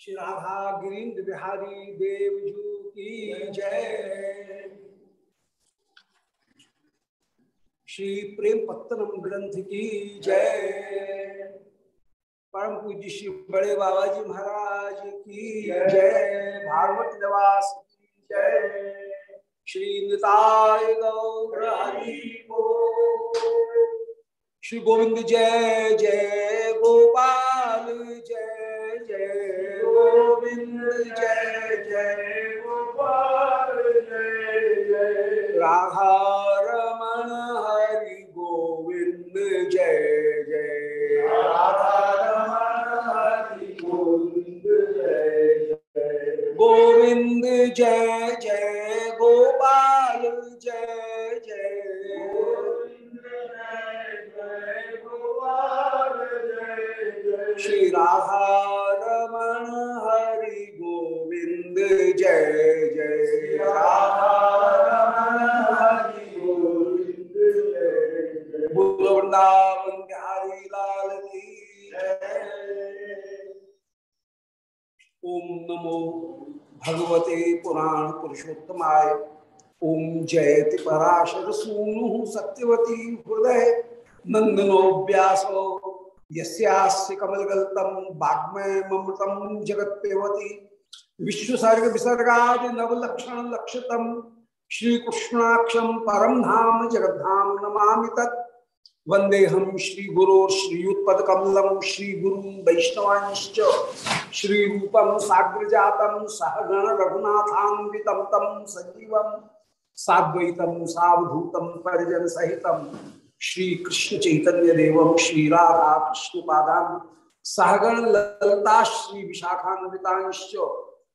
श्री राधा गिरीन्द्र बिहारी देवजू की जय। श्री प्रेम पत्तनम ग्रंथ की जय। परम पूज्य श्री बड़े बाबा जी महाराज की जय। भागवत निवास की जय। श्री निताय गौर श्री गोविंद जय जय गोपाल। जय जय गोपाल जय जय राधा रमण हरि गोविंद जय जय राधा रमण हरि गोविंद जय जय गोविंद जय जय गोपाल जय जय श्री राधा रमण जय जय बोलो ओम नमो भगवते पुराण पुरुषोत्तमाय ओम जयति पराशर सूनु सत्यवती हृदय नंदनो व्यासो यस्यास्य कमलगल्तम वाग्मय ममृतम जगत्पेवती विश्वसर्ग विसर्गादि नवलक्षण लक्षतम श्री कृष्णाक्षम परम धाम जगद्धाम नमामि तत्। वंदेहम श्री गुरो श्रीयुत्पद कमलम श्री गुरु वैष्णवांश्च। श्री रूपम साग्र जातम सहगण रघुनाथान्वितम तम सजीवम साद्वैतम सावधूतम परिजन सहितम श्री कृष्ण चैतन्य देवम श्री राधा कृष्ण पादान सहगण ललता श्री विशाखान्वितांश्च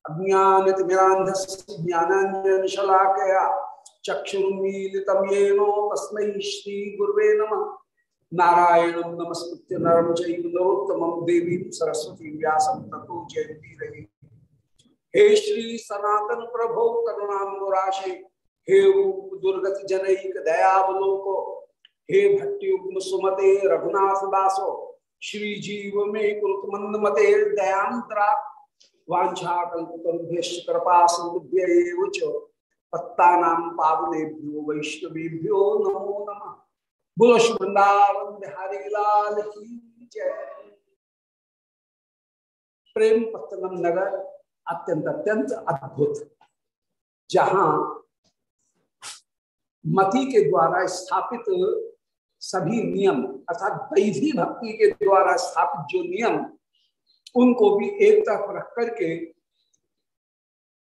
अज्ञानतिमिरान्धस्य ज्ञानाञ्जन शलाकया नारायणं नमस्कृत्य नरं चैव सरस्वतीं जयन्तीरहि हे श्री सनातन प्रभो, करुणाम्बुराशे, हे रूप दयावलोको, हे भट्टयुग्म सुमते रघुनाथ दासो, श्री जीव में कुरुत मंद मते दयांतरा वाछाकुभ्य कृपा सिंधुभ्य पत्ता पावनेभ्यो वैष्णवेभ्यो नमो नमः। बोलो बिहारी लाल प्रेम पत्तनम नगर अत्यंत अत्यंत अद्भुत, जहाँ मति के द्वारा स्थापित सभी नियम अर्थात वैधि भक्ति के द्वारा स्थापित जो नियम उनको भी एक तरफ़ रख करके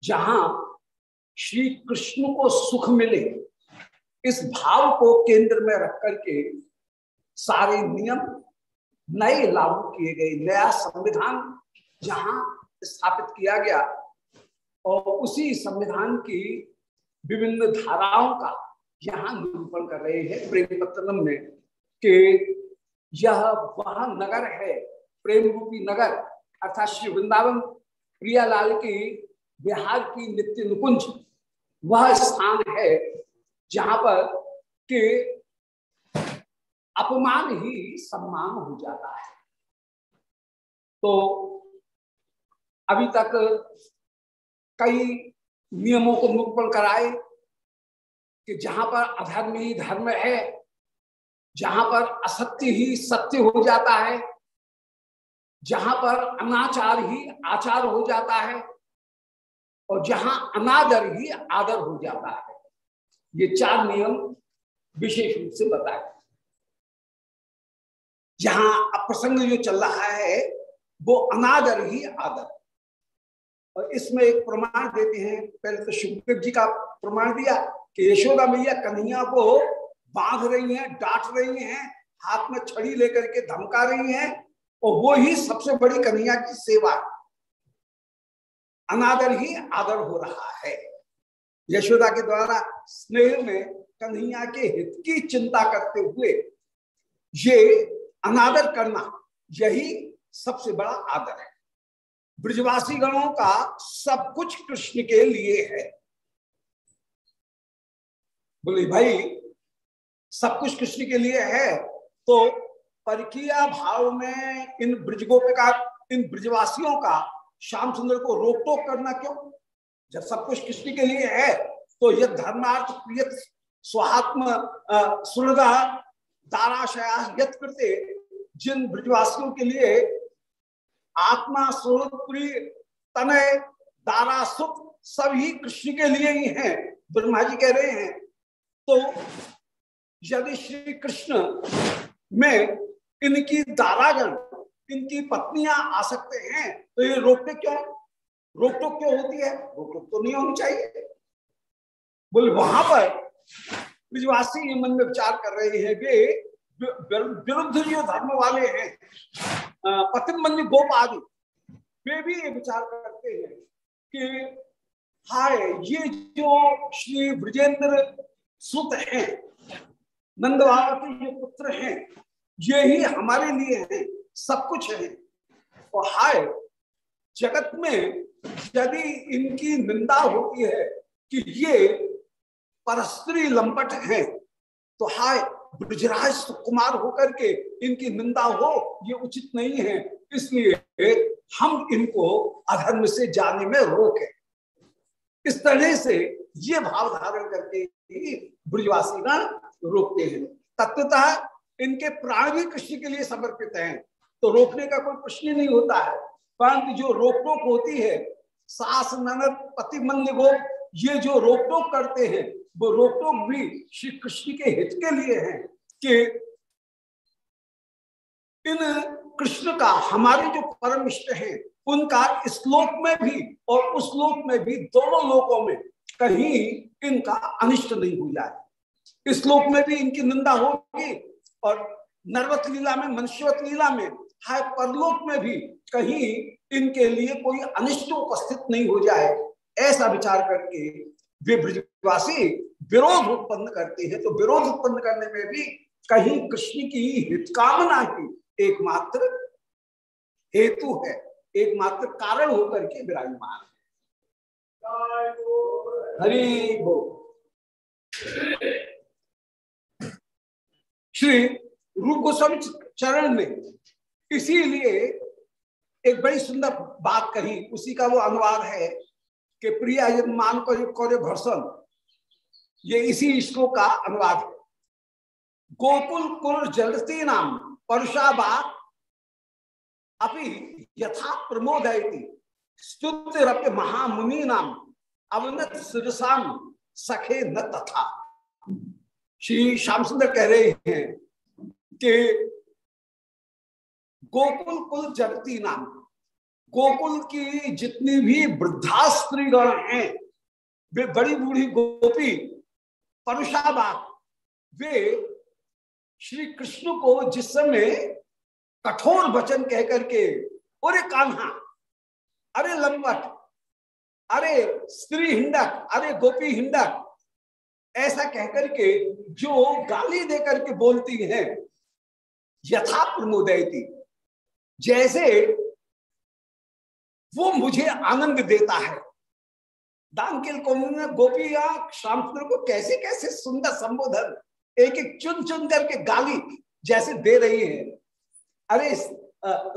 जहाँ श्री कृष्ण को सुख मिले, इस भाव को केंद्र में रख करके सारे नियम नए लागू किए गए, नया संविधान जहाँ स्थापित किया गया और उसी संविधान की विभिन्न धाराओं का यहाँ निरूपण कर रहे हैं प्रेम पत्तनम में कि यह वह नगर है प्रेम रूपी नगर अर्थात श्री वृंदावन प्रियालाल की बिहार की नित्य निकुंज, वह स्थान है जहाँ पर के अपमान ही सम्मान हो जाता है। तो अभी तक कई नियमों को निरूपण कराए कि जहाँ पर अधर्म ही धर्म है, जहाँ पर असत्य ही सत्य हो जाता है जहाँ पर अनाचार ही आचार हो जाता है और जहाँ अनादर ही आदर हो जाता है। ये चार नियम विशेष रूप से बताए। जहाँ अप्रसंग जो चल रहा है, वो अनादर ही आदर। और इसमें एक प्रमाण देते हैं, पहले तो सुखदेव जी का प्रमाण दिया कि यशोदा मैया कन्हैया को बाँध रही हैं, डांट रही हैं, हाथ में छड़ी लेकर के धमका रही हैं और वो ही सबसे बड़ी कन्हैया की सेवा। अनादर ही आदर हो रहा है। यशोदा के द्वारा स्नेह में कन्हैया के हित की चिंता करते हुए ये अनादर करना यही सबसे बड़ा आदर है। ब्रजवासी गणों का सब कुछ कृष्ण के लिए है। बोले, भाई, सब कुछ कृष्ण के लिए है तो परकिया भाव में इन ब्रजगोपिका इन ब्रजवासियों का श्याम सुंदर को रोक टोक करना क्यों? जब सब कुछ कृष्ण के लिए है तो यह धर्मार्थ प्रिय स्वात्म सुरदा दाराशया यत करते जिन ब्रजवासियों के लिए आत्मा स्वरूप तनय दारा सुख सभी कृष्ण के लिए ही हैं, ब्रह्मा जी कह रहे हैं। तो यदि श्री कृष्ण में इनकी दारागण इनकी पत्नियाँ आ सकते हैं तो ये रोकते क्यों रोक टोक क्यों होती है? रोक टोक तो नहीं होनी चाहिए। बोले, वहाँ पर ब्रजवासी ये मन में विचार कर रहे हैं वे विरुद्ध जो धर्म वाले हैं पतिम मंदिर गोप आदि वे भी ये विचार करते हैं कि हाय, ये जो श्री ब्रजेंद्र सुत हैं नंद बाबा के जो पुत्र हैं ये ही हमारे लिए है, सब कुछ है। और हाय, जगत में यदि इनकी निंदा होती है कि ये परस्त्री लंपट है तो हाय, ब्रजराज कुमार होकर के इनकी निंदा हो, ये उचित नहीं है। इसलिए हम इनको अधर्म से जाने में रोके। इस तरह से ये भाव धारण करके ही ब्रजवासी रोकते हैं। तत्वतः इनके प्राण भी कृष्ण के लिए समर्पित हैं। तो रोकने का कोई प्रश्न नहीं होता है। परंतु जो रोक टोक होती है, सास ननद पति मंद ये जो रोक टोक करते हैं, वो रोक टोक भी श्री कृष्ण के हित के लिए है कि इन कृष्ण का हमारे जो परम इष्ट है, उनका इस श्लोक में भी और उस लोक में भी दोनों लोकों में कहीं इनका अनिष्ट नहीं हो जाए। इस लोक में भी इनकी निंदा होगी और नर्वत लीला में, मनुष्यवत लीला में, हाय परलोक में भी कहीं इनके लिए कोई अनिष्ट उपस्थित नहीं हो जाए, ऐसा विचार करके वे ब्रजवासी विरोध उत्पन्न करते हैं। तो विरोध उत्पन्न करने में भी कहीं कृष्ण की हित कामना ही एकमात्र हेतु है, एकमात्र कारण होकर के विराजमान है। हरि बो श्री रूप गोस्वामी चरण में इसीलिए एक बड़ी सुंदर बात कही। उसी का वो अनुवाद है कि प्रिय मान को भर्सन ये इसी श्लोक का अनुवाद है। गोकुल कुल जलती नाम परशाबा अभी यथा प्रमोद स्तुत्यरप्य महामुनि नाम अवनत सिरसाम सखे न तथा। श्री श्याम सुंदर कह रहे हैं कि गोकुल कुल जगती नाम। गोकुल की जितनी भी वृद्धा स्त्रीगण हैं, वे बड़ी बूढ़ी गोपी परुषाबा वे श्री कृष्ण को जिस समय कठोर वचन कह करके अरे कान्हा, अरे लंबट, अरे स्त्री हिंडक, अरे गोपी हिंडक ऐसा कहकर के जो गाली देकर के बोलती है, यथा प्रमोदयती। जैसे वो मुझे आनंद देता है। दानकिल गोपी या श्यामचंद्र को कैसे कैसे सुंदर संबोधन एक एक चुन चुन करके गाली जैसे दे रही है? अरे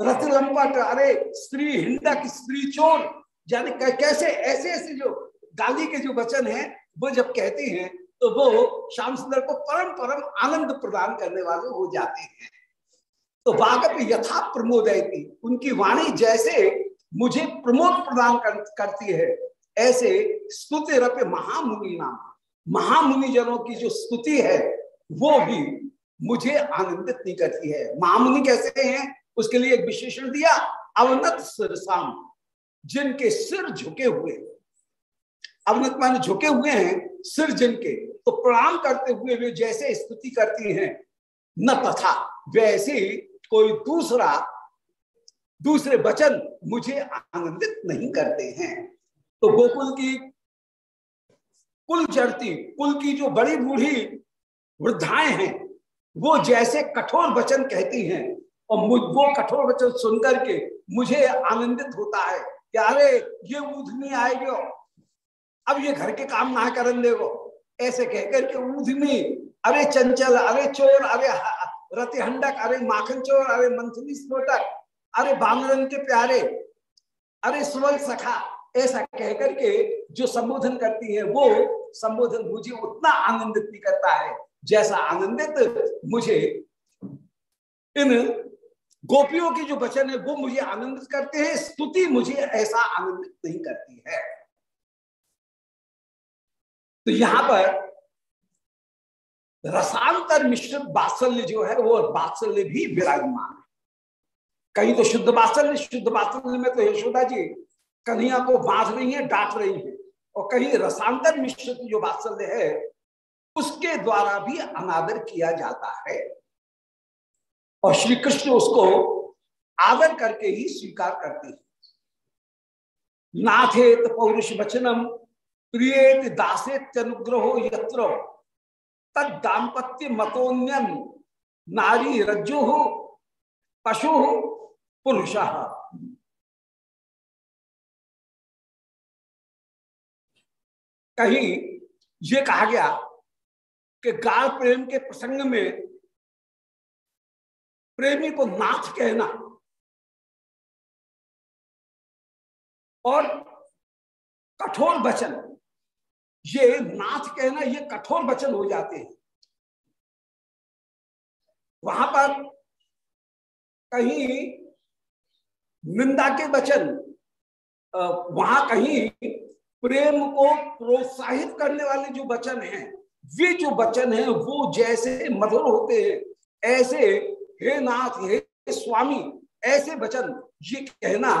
रथ लंपट अरे, स्त्री हिंडक, स्त्री चोर, यानी कैसे ऐसे ऐसे जो गाली के जो वचन है, वो जब कहती हैं तो वो श्याम सुंदर को परम परम आनंद प्रदान करने वाले हो जाते हैं। तो वागप यथा प्रमोद उनकी वाणी जैसे मुझे प्रमोद प्रदान कर, करती है ऐसे स्तुति रप महामुनि नाम। महामुनि जनों की जो स्तुति है वो भी मुझे आनंदित नहीं करती है। महामुनि कैसे हैं? उसके लिए एक विशेषण दिया अवनत सिरसाम जिनके सिर झुके हुए। अवनत मान झुके हुए हैं सिर जिनके तो प्रणाम करते हुए वे जैसे स्तुति करती हैं, न तथा, वैसे कोई दूसरा, दूसरे वचन मुझे आनंदित नहीं करते हैं। तो गोकुल की कुल चढ़ती कुल की जो बड़ी बूढ़ी वृद्धाएँ हैं, वो जैसे कठोर वचन कहती हैं, और मुझ, वो कठोर वचन सुनकर के मुझे आनंदित होता है कि अरे, ये ऊधनी आएगी अब ये घर के काम ना करन देगो ऐसे कहकर के ऊधनी अरे चंचल, अरे चोर, अरे रतिहंडक अरे माखन चोर, अरे मंथनी स्फोटक अरे बांगरन के प्यारे, अरे सुवल सखा, ऐसा कहकर के जो संबोधन करती है, वो संबोधन मुझे उतना आनंदित नहीं करता है। जैसा आनंदित मुझे इन गोपियों के जो वचन है, वो मुझे आनंदित करते हैं, स्तुति मुझे ऐसा आनंदित नहीं करती है। तो यहाँ पर रसांतर मिश्रित बात्सल्य जो है, वो बात्सल्य भी विराजमान है। कहीं तो शुद्ध बात्सल्य शुद्ध बात्सल्य में तो यशोदा जी, कन्हैया को बाँध रही है, डांट रही है, और कहीं रसांतर मिश्रित जो बात्सल्य है, उसके द्वारा भी अनादर किया जाता है। और श्री कृष्ण उसको आदर करके ही स्वीकार करते हैं। नाथेत पौरुष वचनम प्रियेत दासेत अनुग्रहो यत्र दाम्पत्य मतोन्यन नारी रज्जु, पशु, पुरुष। कहीं ये कहा गया कि गाढ़ प्रेम के प्रसंग में प्रेमी को नाथ कहना और कठोर वचन ये नाथ कहना, ये कठोर वचन हो जाते हैं। वहाँ पर कहीं निंदा के वचन वहाँ कहीं प्रेम को प्रोत्साहित करने वाले जो वचन हैं, वे जो वचन हैं, वो जैसे मधुर होते हैं, ऐसे हे नाथ, हे स्वामी, ऐसे वचन, ये कहना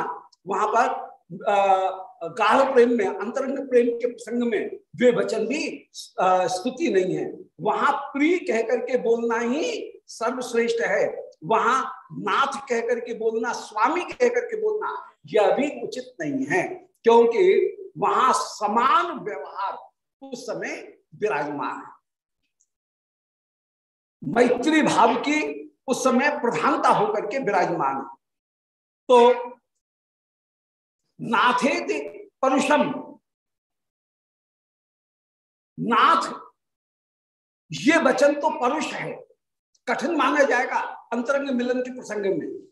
वहाँ पर गाढ़ प्रेम में, अंतरंग प्रेम के प्रसंग में वे वचन भी स्तुति नहीं है। वहाँ प्रिय कह करके बोलना ही सर्वश्रेष्ठ है। वहाँ नाथ कह करके बोलना, स्वामी कह करके बोलना, यह भी उचित नहीं है। क्योंकि वहाँ समान व्यवहार उस समय विराजमान है। मैत्री भाव की उस समय प्रधानता होकर के विराजमान है। तो नाथेत परुषम नाथ, ये वचन तो परुष है। कठिन माना जाएगा अंतरंग मिलन के प्रसंग में।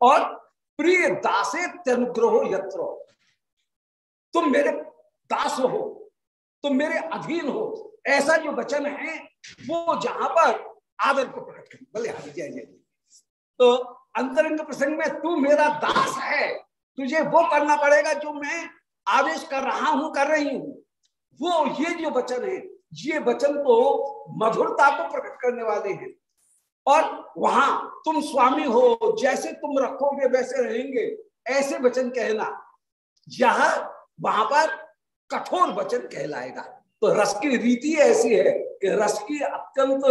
और प्रिय दासे त्यनुग्रहो यत्रो। तुम मेरे दास हो, तुम मेरे अधीन हो। ऐसा जो वचन है, वो जहाँ पर आदर को प्रकट कर। बोले जय जय तो अंतरंग प्रसंग में तू मेरा दास है। तुझे वो करना पड़ेगा जो मैं आदेश कर रहा हूँ, कर रही हूँ। वो, ये जो वचन है, ये वचन तो मधुरता को प्रकट करने वाले हैं। और वहाँ तुम स्वामी हो, जैसे तुम रखोगे, वैसे रहेंगे, ऐसे वचन कहना। यह वहाँ पर कठोर वचन कहलाएगा। तो रस की रीति ऐसी है कि रस की अत्यंत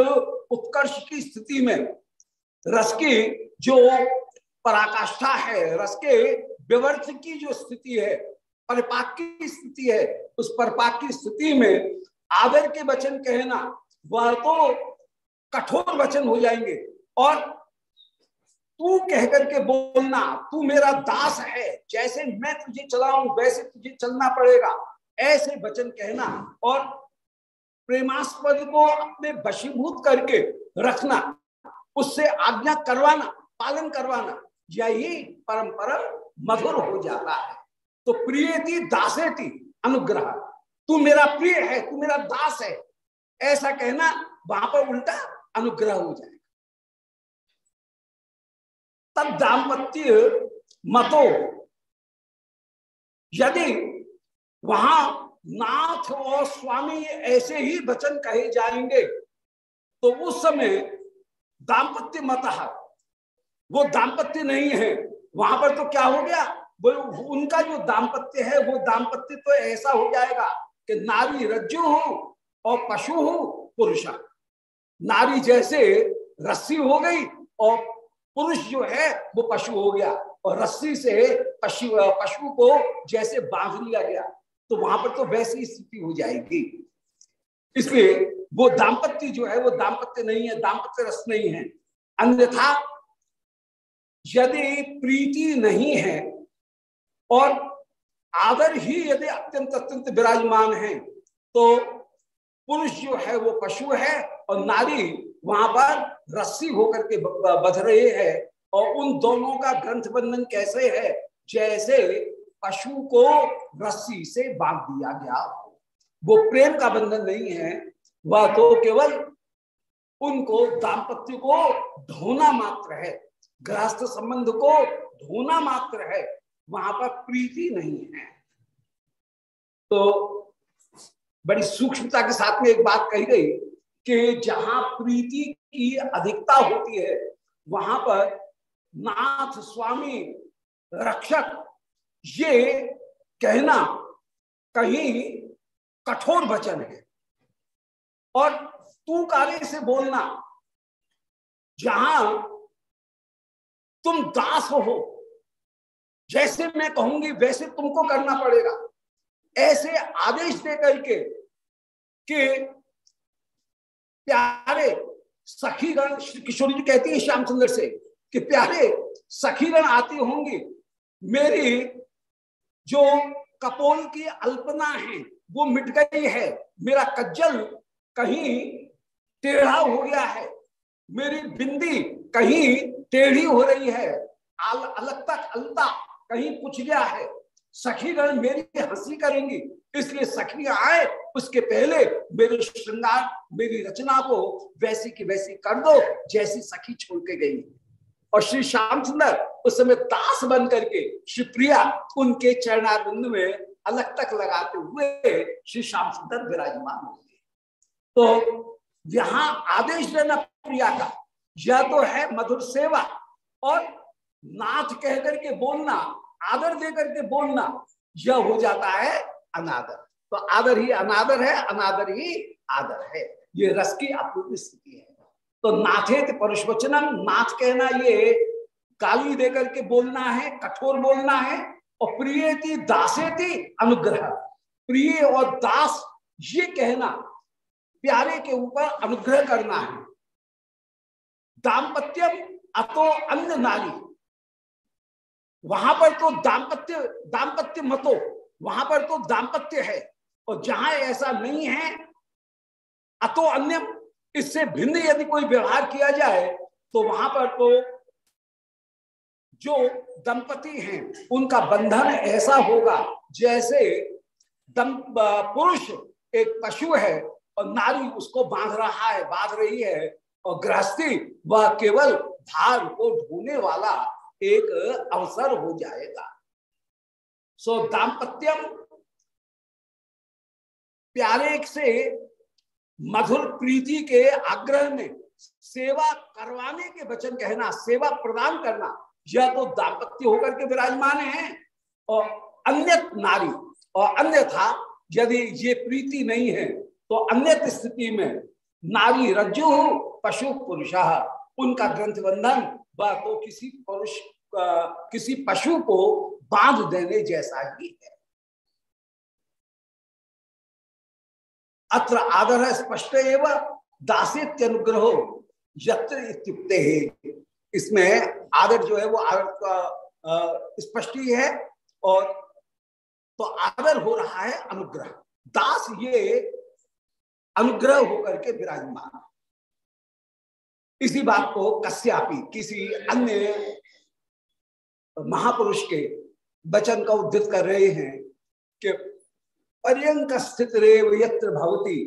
उत्कर्ष की स्थिति में, रस की जो पराकाष्ठा है, रस के विवर्त की जो स्थिति है, परिपाक की स्थिति है, उस परिपाक की स्थिति में आदर के वचन कहना, वह तो कठोर वचन हो जाएँगे। और तू कह करके बोलना, तू मेरा दास है, जैसे मैं तुझे चलाऊं, वैसे तुझे चलना पड़ेगा, ऐसे वचन कहना और प्रेमास्पद को अपने वशीभूत करके रखना, उससे आज्ञा करवाना, पालन करवाना। यही परंपरा मधुर हो जाता है। तो प्रिय थी दासे थी अनुग्रह। तू मेरा प्रिय है, तू मेरा दास है। ऐसा कहना वहाँ पर उल्टा अनुग्रह हो जाएगा। तब दाम्पत्य मतो, यदि वहाँ नाथ और स्वामी ऐसे ही वचन कहे जाएँगे तो उस समय दाम्पत्य मत वो दाम्पत्य नहीं है। वहाँ पर तो क्या हो गया? वो उनका जो दाम्पत्य है, वो दाम्पत्य तो ऐसा हो जाएगा कि नारी रज्जु हो और पशु हो पुरुष। नारी जैसे रस्सी हो गई और पुरुष जो है, वो पशु हो गया और रस्सी से पशु पशु को जैसे बाँध लिया गया तो वहाँ पर तो वैसी स्थिति हो जाएगी। इसलिए वो दाम्पत्य जो है, वो दाम्पत्य नहीं है, दाम्पत्य रस नहीं है। अन्यथा यदि प्रीति नहीं है और आदर ही यदि अत्यंत अत्यंत विराजमान है तो पुरुष जो है वो पशु है और नारी वहाँ पर रस्सी होकर के बध रहे हैं और उन दोनों का ग्रंथ बंधन कैसे है? जैसे पशु को रस्सी से बाँध दिया गया वो प्रेम का बंधन नहीं है, वह तो केवल उनको दाम्पत्य को ढोना मात्र है। गृहस्थ संबंध को धोना मात्र है, वहाँ पर प्रीति नहीं है। तो बड़ी सूक्ष्मता के साथ में एक बात कही गई कि जहाँ प्रीति की अधिकता होती है, वहाँ पर नाथ स्वामी रक्षक, ये कहना कहीं कठोर वचन है। और तू कार्य से बोलना, जहाँ तुम दास हो। जैसे मैं कहूँगी, वैसे तुमको करना पड़ेगा। ऐसे आदेश दे करके कि प्यारे सखीगण किशोरी जी कहती है श्याम सुंदर से, कि प्यारे सखीगण आती होंगी, मेरी जो कपोल की अल्पना है, वो मिट गई है। मेरा कज्जल कहीं टेढ़ा हो गया है। मेरी बिंदी कहीं टेढ़ी हो रही है। अलग तक अलता कहीं पूछ गया है। सखीगण मेरी हँसी करेंगी, इसलिए सखी आए, उसके पहले मेरे श्रृंगार, मेरी रचना को वैसी की वैसी कर दो, जैसी सखी छोड़ के गई। और श्री श्याम सुंदर उस समय दास बन करके श्री प्रिया उनके चरणारिंद में अलग तक लगाते हुए श्री श्याम सुंदर विराजमान होंगे तो यहाँ आदेश देना प्रिया का। यह तो है मधुर सेवा और नाथ कह करके बोलना, आदर दे करके बोलना, यह हो जाता है अनादर। तो आदर ही अनादर है, अनादर ही आदर है। ये रस की अपूर्व स्थिति है। तो नाथे परुष वचनम नाथ कहना ये, गाली देकर के बोलना है, कठोर बोलना है, और प्रिय थी दासे थी अनुग्रह। प्रिय और दास, ये कहना, प्यारे के ऊपर अनुग्रह करना है। दाम्पत्यम अतो अन्य नारी। वहाँ पर तो दाम्पत्य दाम्पत्य मतो, वहाँ पर तो दाम्पत्य है। और जहाँ ऐसा नहीं है, अतो अन्य इससे भिन्न यदि कोई व्यवहार किया जाए तो वहाँ पर तो जो दंपति हैं, उनका बंधन ऐसा होगा, जैसे पुरुष एक पशु है, और नारी उसको बाँध रहा है, बाँध रही है और गृहस्थी वह केवल धार को ढोने वाला एक अवसर हो जाएगा। सो दाम्पत्यम प्यारे से मधुर प्रीति के आग्रह में सेवा करवाने के वचन कहना, सेवा प्रदान करना, यह तो दाम्पत्य होकर के विराजमान है। और अन्य नारी, और अन्यथा यदि ये प्रीति नहीं है तो अन्य स्थिति में नारी रज्जु पशु पुरुष उनका ग्रंथ बंधन वह तो किसी पुरुष किसी पशु को बाँध देने जैसा ही है। अत्र आदर है, स्पष्ट एवं दासित्य अनुग्रह है। इसमें आदर जो है वो आदर का स्पष्ट ही है और तो आदर हो रहा है अनुग्रह। दास ये अनुग्रह होकर के विराजमान। इसी बात को कश्यापी किसी अन्य महापुरुष के वचन का उद्धृत कर रहे हैं कि पर्यंक स्थित रेव यत्र भवती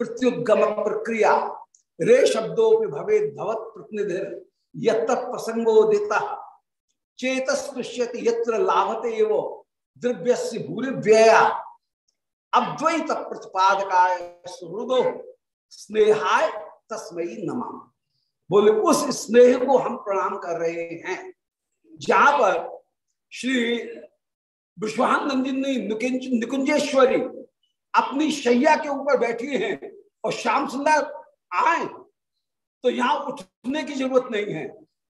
प्रत्युगम प्रक्रिया, रे शब्दों भवे भवत प्रतिनिधि यत प्रसंगोदिता चेतस्पृश्यति यत्र लाभते एव द्रव्य से भूरि व्यया अद्वैत प्रतिपादकाय सुहृदो स्नेहाय तस्मयी नमा। बोले, उस स्नेह को हम प्रणाम कर रहे हैं। जहाँ पर श्री विश्वानंदिनी निकुंजेश्वरी अपनी शैया के ऊपर बैठी हैं और श्याम सुंदर आए तो यहाँ उठने की ज़रूरत नहीं है।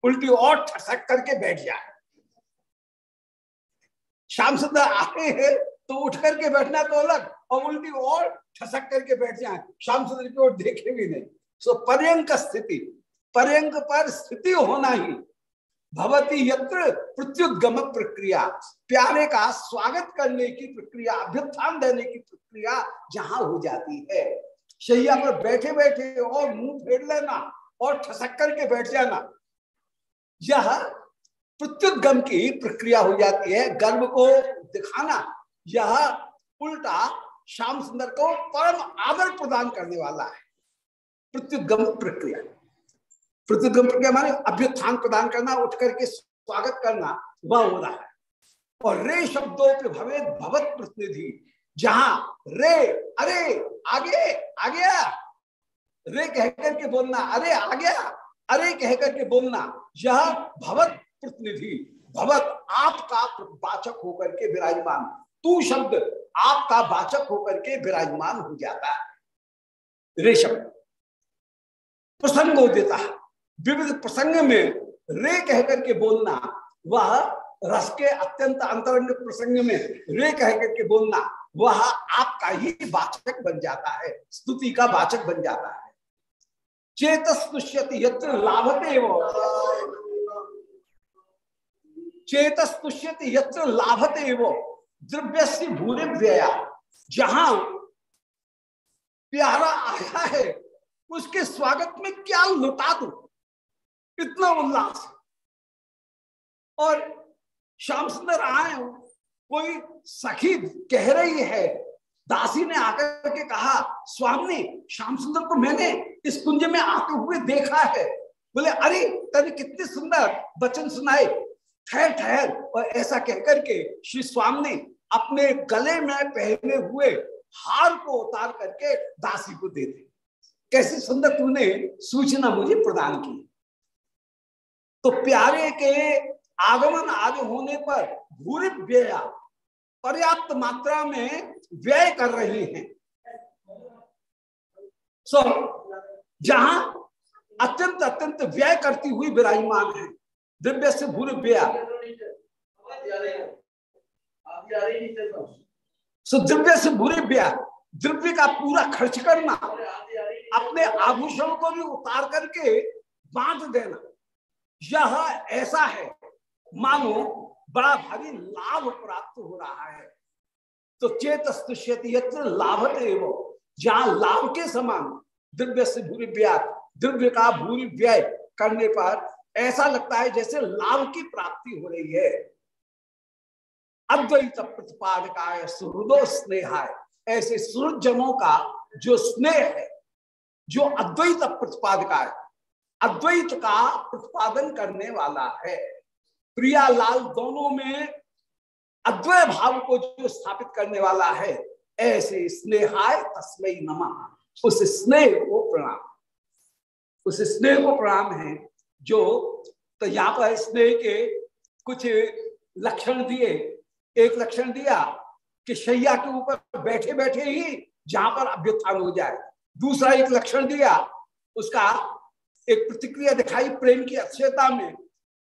उल्टी और ठसक करके बैठ जाए। श्याम सुंदर आए हैं तो उठ करके बैठना तो अलग और उल्टी और ठसक करके बैठ जाए। श्याम सुंदर की ओर देखे भी नहीं। सो पर्यंक स्थिति पर्यंक पर स्थिति होना ही। भवती यत्र प्रत्युद्गम प्रक्रिया। प्यारे का स्वागत करने की प्रक्रिया, अभ्युत्थान देने की प्रक्रिया जहाँ हो जाती है। शैया पर बैठे बैठे और मुँह फेर लेना और ठसक करके बैठ जाना। यह प्रत्युद्गम की प्रक्रिया हो जाती है। गर्भ को दिखाना, यह उल्टा श्याम सुंदर को परम आदर प्रदान करने वाला है। प्रत्युगम प्रक्रिया। प्रत्युगम प्रक्रिया माने अभ्युत्थान प्रदान करना, उठ करके स्वागत करना, वह हो रहा है। और रे शब्दों पे भवे भवत प्रतिनिधि, जहाँ रे, अरे, आगे आ। गया रे कह करके बोलना, अरे आ। गया अरे कह करके बोलना, यह भवत प्रतिनिधि, भवत आपका वाचक होकर के विराजमान। तू शब्द आपका वाचक होकर के विराजमान हो जाता है। रे शब्द। प्रसंग देता है। विविध प्रसंग में रे कह करके बोलना, वह रस के अत्यंत अंतरंग प्रसंग में रे कह करके बोलना, वह आपका ही वाचक बन जाता है, स्तुति का वाचक बन जाता है। तुष्यति यत्र लाभते वो तुष्यति यत्र लाभते वो द्रव्य भूरे व्यया जहाँ प्यारा आया है, उसके स्वागत में क्या लुटा दू? इतना उल्लास। और श्याम सुंदर आए, कोई सखी कह रही है, दासी ने आकर के कहा, स्वामी श्याम सुंदर को मैंने इस कुंज में आते हुए देखा है। बोले, अरे, तने कितने सुंदर वचन सुनाए ठहर ठहर। और ऐसा कहकर के श्री स्वामी अपने गले में पहने हुए हार को उतार करके दासी को दे दे कैसी सुंदर तूने सूचना मुझे प्रदान की। तो प्यारे के आगमन आदि होने पर भूरि व्यया पर्याप्त मात्रा में व्यय कर रहे हैं। सो so, जहाँ अत्यंत अत्यंत व्यय करती हुई विराजमान है दिव्य से भूरि व्यया सो दिव्य से भूरि व्यया द्रव्य का पूरा खर्च करना अपने आभूषण को भी उतार करके बांट देना। यह ऐसा है। मानो, बड़ा भारी लाभ प्राप्त हो रहा है। तो चेतस्तुष्यति यत्र लाभत एवं। जहाँ लाभ के समान द्रव्य से भूरी व्यय द्रव्य का भूरी व्यय करने पर ऐसा लगता है जैसे लाभ की प्राप्ति हो रही है। अद्वैत प्रतिपादकाय सुहृदो स्नेहाय। ऐसे जनों का जो स्नेह है, जो अद्वैत प्रतिपादकाय अद्वैत का प्रतिपादन करने वाला है। प्रिया लाल दोनों में अद्वय भाव को जो स्थापित करने वाला है, ऐसे स्नेहाय तस्मय नमा। उस स्नेह को प्रणाम। उस स्नेह को प्रणाम है जो तो यहाँ पर स्नेह के कुछ लक्षण दिए। एक लक्षण दिया कि शैया के ऊपर बैठे बैठे ही जहाँ पर अभ्युत्थान हो जाए। दूसरा एक लक्षण दिया, उसका एक प्रतिक्रिया दिखाई प्रेम की अक्षयता में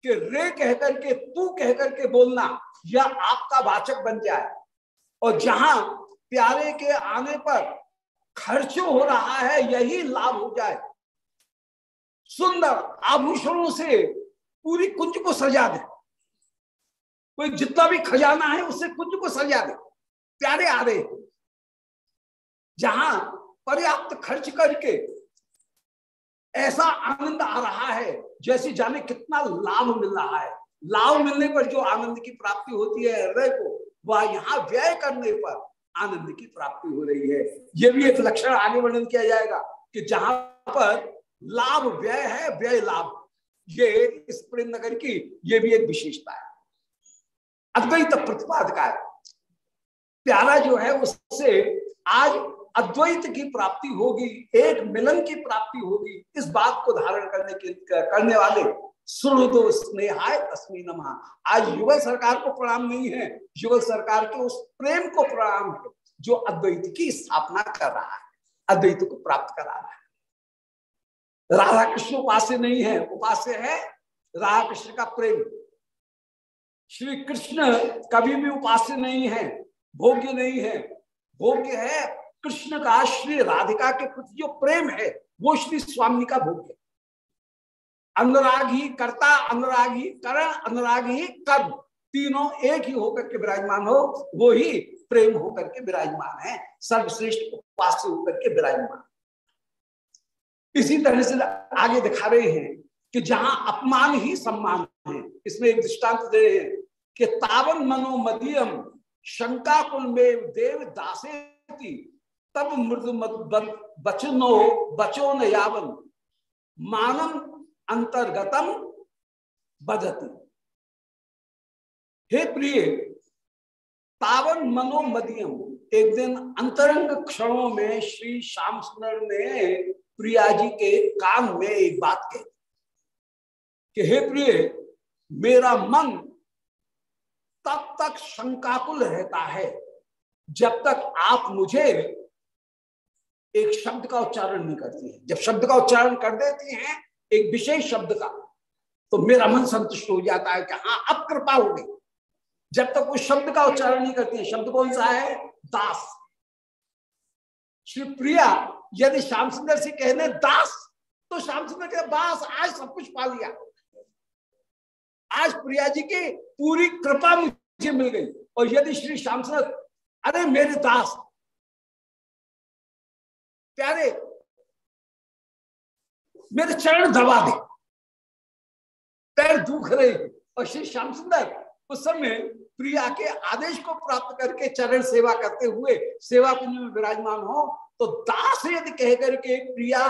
कि रे कहकर के, तू कहकर के बोलना या आपका वाचक बन जाए। और जहाँ प्यारे के आने पर खर्च हो रहा है, यही लाभ हो जाए। सुंदर, आभूषणों से पूरी कुंज को सजा दे। कोई जितना भी खजाना है, उससे कुंज को सजा दे। प्यारे आ रहे जहाँ पर्याप्त खर्च करके ऐसा आनंद आ रहा है जैसे जाने कितना लाभ मिल रहा है। लाभ मिलने पर जो आनंद की प्राप्ति होती है, हृदय को, वह यहाँ व्यय करने पर आनंद की प्राप्ति हो रही है। ये भी एक लक्षण आगे वर्णन किया जाएगा कि जहाँ पर लाभ व्यय है, व्यय लाभ। ये इस प्रेम नगर की ये भी एक विशेषता है। अद्वैत प्रतिपादका है। प्यारा जो है, उससे आज अद्वैत की प्राप्ति होगी, एक मिलन की प्राप्ति होगी, इस बात को धारण करने के, करने वाले सुहृदो स्नेहाय तस्मी नमा। आज युगल सरकार को प्रणाम नहीं है, युगल सरकार के उस प्रेम को प्रणाम है, जो अद्वैत की स्थापना कर रहा है, अद्वैत को प्राप्त करा रहा है। राधा कृष्ण उपास्य नहीं है, उपास्य है राधा कृष्ण का प्रेम। श्री कृष्ण कभी भी उपास्य नहीं है, भोग्य नहीं है, भोग्य है कृष्ण का श्री राधिका के प्रति जो प्रेम है, वो श्री स्वामी का भोग है। अनुराग ही कर्ता, अनुराग ही करण अनुराग ही कर्म तीनों एक ही होकर के विराजमान हो, वो ही प्रेम होकर के विराजमान है। सर्वश्रेष्ठ उपास्य होकर के विराजमान। इसी तरह से आगे दिखा रहे हैं कि जहाँ अपमान ही सम्मान है, इसमें एक दृष्टांत दे रहे हैं कि तावन मनो मदियम शंकाकुल में देव दासे तब मृदु बचनो बचो न यावन मानम अंतर्गतम बदती हे प्रिय, तावन मनोमदियम एक दिन अंतरंग क्षणों में श्री श्याम सुंदर ने प्रिया जी के कान में एक बात कही। कि हे प्रिय, मेरा मन तब तक शंकाकुल रहता है जब तक आप मुझे एक शब्द का उच्चारण नहीं करती है। जब शब्द का उच्चारण कर देती हैं, एक विशेष शब्द का तो मेरा मन संतुष्ट हो जाता है कि हाँ अब कृपा हो गई। जब तक उस शब्द का उच्चारण नहीं करती है, शब्द कौन सा है? दास। श्री प्रिया, यदि श्याम सुंदर से कहने दास तो श्याम सुंदर के बास आज सब कुछ पा लिया। आज प्रिया जी की पूरी कृपा मुझे मिल गई। और यदि श्री श्याम सुंदर, अरे मेरे दास प्यारे, मेरे चरण दबा दे। पैर दुख रहे और श्री श्याम सुंदर, उस समय प्रिया के आदेश को प्राप्त करके चरण सेवा करते हुए सेवा कुंज में विराजमान हो तो दास यदि कह करके प्रिया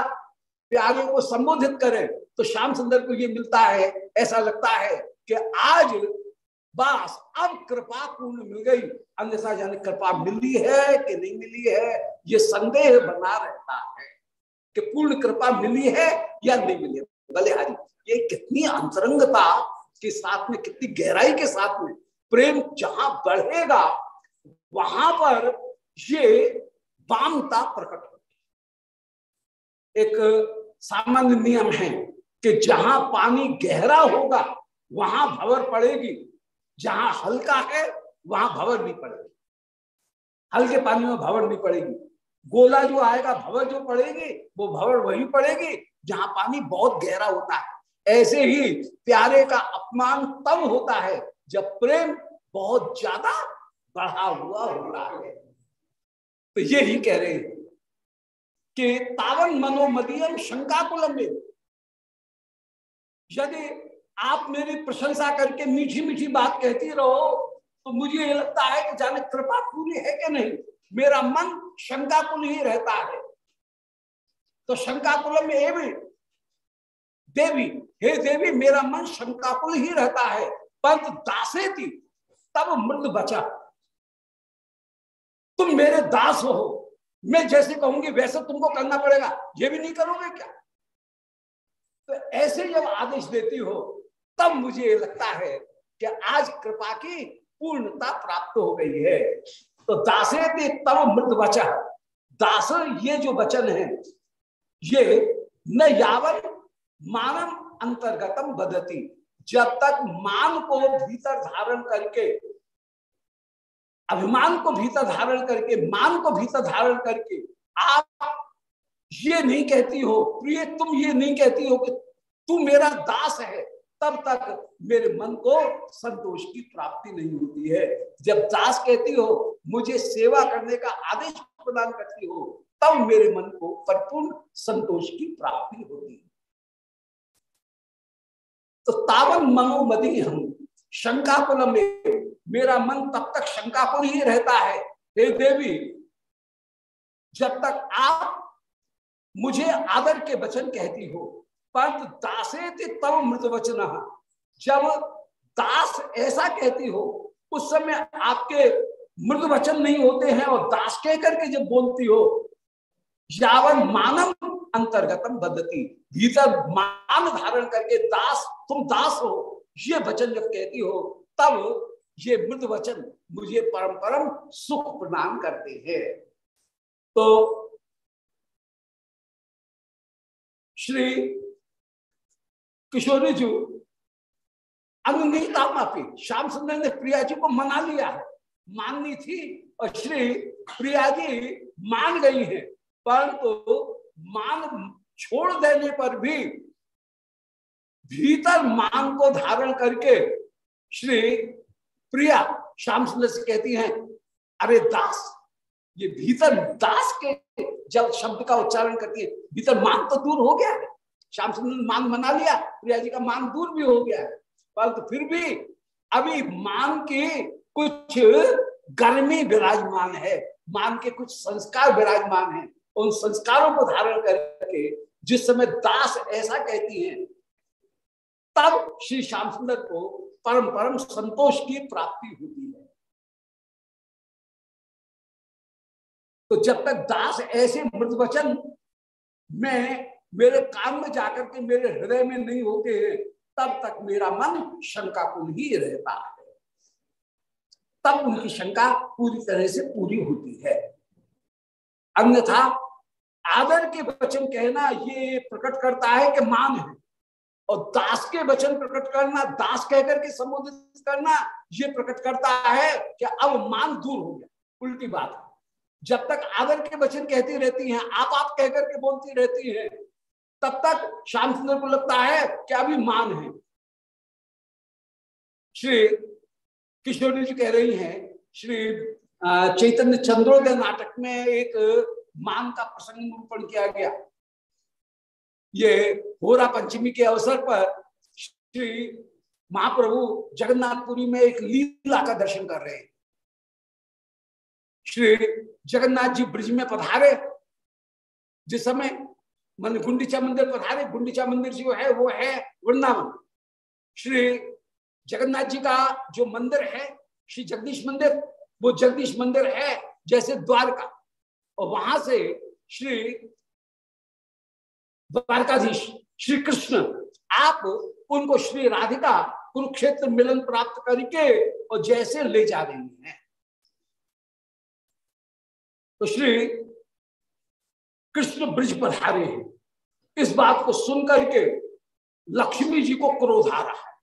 प्यारे को संबोधित करे तो श्याम सुंदर को ये मिलता है, ऐसा लगता है कि आज बस, अब कृपा पूर्ण मिल गई। अन्यथा जाने कृपा मिली है कि नहीं मिली है? ये संदेह बना रहता है कि पूर्ण कृपा मिली है या नहीं मिली भले हरी, ये कितनी अंतरंगता के साथ में, कितनी गहराई के साथ में प्रेम जहाँ बढ़ेगा, वहाँ पर ये वामता प्रकट होगी। एक सामान्य नियम है कि जहाँ पानी गहरा होगा, वहाँ भवर पड़ेगी। जहाँ हल्का है, वहाँ भवर नहीं पड़ेगी। हल्के पानी में भवर नहीं पड़ेगी। गोला जो आएगा भवर जो पड़ेगी, वो भवर वही पड़ेगी, जहाँ पानी बहुत गहरा होता है। ऐसे ही प्यारे का अपमान तब होता है, जब प्रेम बहुत ज़्यादा बढ़ा हुआ होता है। तो ये ही कह रहे हैं कि तावन मनोमदियम शंकाकुलम में यदि आप मेरी प्रशंसा करके मीठी मीठी बात कहती रहो तो मुझे ये लगता है कि जाने कृपा पूरी है कि नहीं? मेरा मन शंकाकुल ही रहता है। तो शंकाकुलम में एवं देवी, हे देवी, मेरा मन शंकाकुल ही रहता है। पंत दासे थी, तब मृद बचा। तुम मेरे दास हो। मैं जैसे कहूँगी, वैसे तुमको करना पड़ेगा। ये भी नहीं करोगे क्या? तो ऐसे जब आदेश देती हो तब मुझे लगता है कि आज कृपा की पूर्णता प्राप्त हो गई है। तो दासे तब मृद बचा दास ये जो वचन है, ये न यावन मानव अंतर्गतम बदती। जब तक मान को भीतर धारण करके, अभिमान को भीतर धारण करके, मान को भीतर धारण करके आप ये नहीं कहती हो, प्रिय, तुम ये नहीं कहती हो कि तू मेरा दास है। तब तक मेरे मन को संतोष की प्राप्ति नहीं होती है। जब दास कहती हो, मुझे सेवा करने का आदेश प्रदान करती हो, तब मेरे मन को परिपूर्ण संतोष की प्राप्ति होती है। तो तावन मनोमदी हम शंकाकुल मेरा मन तब तक शंकाकुल ही रहता है। हे देवी, जब तक आप मुझे आदर के वचन कहती हो पर दासे तब मृत वचन जब दास ऐसा कहती हो, उस समय आपके मृद वचन नहीं होते हैं और दास कह करके जब बोलती हो यावन मानव अंतर्गतम बदती भीतर मान धारण करके दास, तुम दास हो, ये वचन जब कहती हो, तब ये मृद वचन मुझे परम परम सुख प्रदान करते हैं। तो श्री किशोरी जी अनुनीता माफ़ी श्याम सुंदर ने प्रिया जी को मना लिया है। माननी थी और श्री प्रिया जी मान गई है। परंतु तो मान छोड़ देने पर भी भीतर मान को धारण करके श्री प्रिया श्याम सुंदर से कहती हैं, अरे दास, ये भीतर दास के जब शब्द का उच्चारण करती है। भीतर मान तो दूर हो गया है। श्याम सुंदर ने मान मना लिया, प्रिया जी का मान दूर भी हो गया। है परंतु फिर भी अभी मान की कुछ गर्मी विराजमान है मान के कुछ संस्कार विराजमान है। उन संस्कारों को धारण करके जिस समय दास ऐसा कहती हैं, तब श्री श्याम सुंदर को परम परम संतोष की प्राप्ति होती है। तो जब तक दास ऐसे मृत वचन में मेरे कान में जाकर के मेरे हृदय में नहीं होते हैं, तब तक मेरा मन शंका कुल ही रहता है। तब उनकी शंका पूरी तरह से पूरी होती है। अन्यथा आदर के वचन कहना ये प्रकट करता है कि मान है, और दास के वचन प्रकट करना, दास कहकर के संबोधित करना, ये प्रकट करता है कि अब मान दूर हो गया। उल्टी बात, जब तक आदर के वचन कहती रहती हैं आप आप कहकर के बोलती रहती हैं तब तक श्याम सुंदर को लगता है कि अभी मान है। श्री किशोरी जी कह रही हैं, श्री चैतन्य चंद्रोदय नाटक में एक मान का प्रसंग निरूपण किया गया। ये होरा पंचमी के अवसर पर श्री महाप्रभु जगन्नाथपुरी में एक लीला का दर्शन कर रहे हैं। श्री जगन्नाथ जी ब्रिज में पधारे। जिस समय मन गुंडीचा मंदिर पधारे गुंडीचा मंदिर जो है, वो है वृंदावन। श्री जगन्नाथ जी का जो मंदिर है, श्री जगदीश मंदिर, वो जगदीश मंदिर है जैसे द्वारका। और वहाँ से श्री द्वारकाधीश श्री कृष्ण, आप उनको श्री राधिका कुरुक्षेत्र मिलन प्राप्त करके और जैसे ले जा रही हैं। तो श्री कृष्ण ब्रिज पर हारे हैं। इस बात को सुन करके लक्ष्मी जी को क्रोध आ रहा है।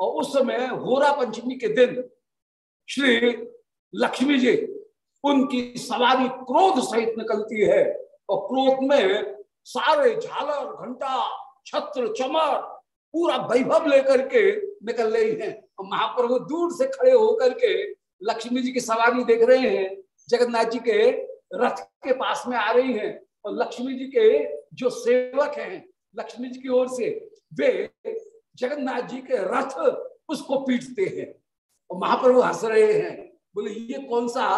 और उस समय होरा पंचमी के दिन श्री लक्ष्मी जी उनकी सवारी क्रोध सहित निकलती है और क्रोध में सारे झालर, घंटा, छत्र, चमर पूरा वैभव लेकर के निकल रही हैं। और महाप्रभु दूर से खड़े होकर के लक्ष्मी जी की सवारी देख रहे हैं। जगन्नाथ जी के रथ के पास में आ रही हैं और लक्ष्मी जी के जो सेवक हैं, लक्ष्मी जी की ओर से वे जगन्नाथ जी के रथ उसको पीटते हैं। और महाप्रभु हंस रहे हैं, बोले, ये कौन सा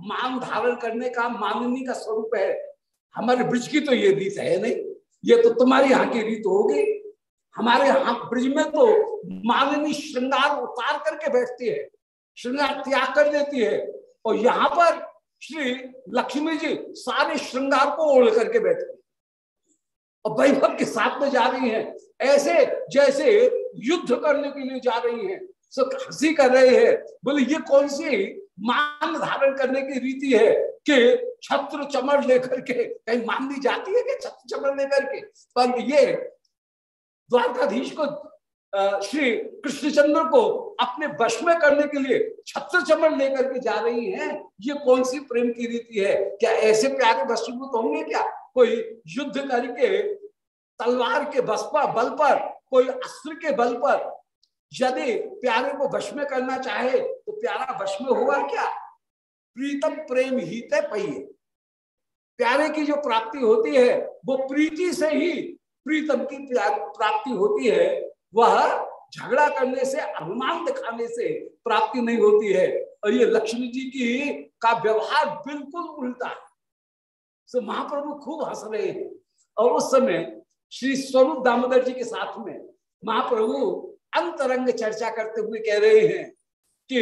मान धारण करने का माननी का स्वरूप है? हमारे ब्रिज की तो ये रीत है नहीं। ये तो तुम्हारी यहाँ की रीत होगी। हमारे यहाँ ब्रिज में तो माननी श्रृंगार उतार करके बैठती है, श्रृंगार त्याग कर देती है। और यहाँ पर श्री लक्ष्मी जी सारे श्रृंगार को ओढ़ करके बैठती और वैभव के साथ में जा रही हैं। ऐसे जैसे युद्ध करने के लिए जा रही हैं। सब हँसी कर रहे हैं। बोले, ये कौन सी मान धारण करने की रीति है कि छत्र चमर लेकर के, कहीं मान दी जाती है कि छत्र चमर लेकर के? पर ये द्वारकाधीश को श्री कृष्णचंद्र को अपने वश में करने के लिए छत्र चमर लेकर के जा रही हैं। ये कौन सी प्रेम की रीति है? क्या ऐसे प्यारे वशीभूत होंगे क्या? कोई युद्ध करके, तलवार के बस पर, बल पर, कोई अस्त्र के बल पर यदि प्यारे को वश में करना चाहे तो प्यारा वश में होगा क्या? प्रीतम प्रेम ही तय पहिए प्यारे की जो प्राप्ति होती है, वो प्रीति से ही प्रीतम की प्राप्ति होती है। वह झगड़ा करने से, अभिमान दिखाने से प्राप्ति नहीं होती है। और ये लक्ष्मी जी की का व्यवहार बिल्कुल उल्टा है। तो महाप्रभु खूब हंस रहे हैं। और उस समय श्री स्वरूप दामोदर जी के साथ में महाप्रभु अंतरंग चर्चा करते हुए कह रहे हैं कि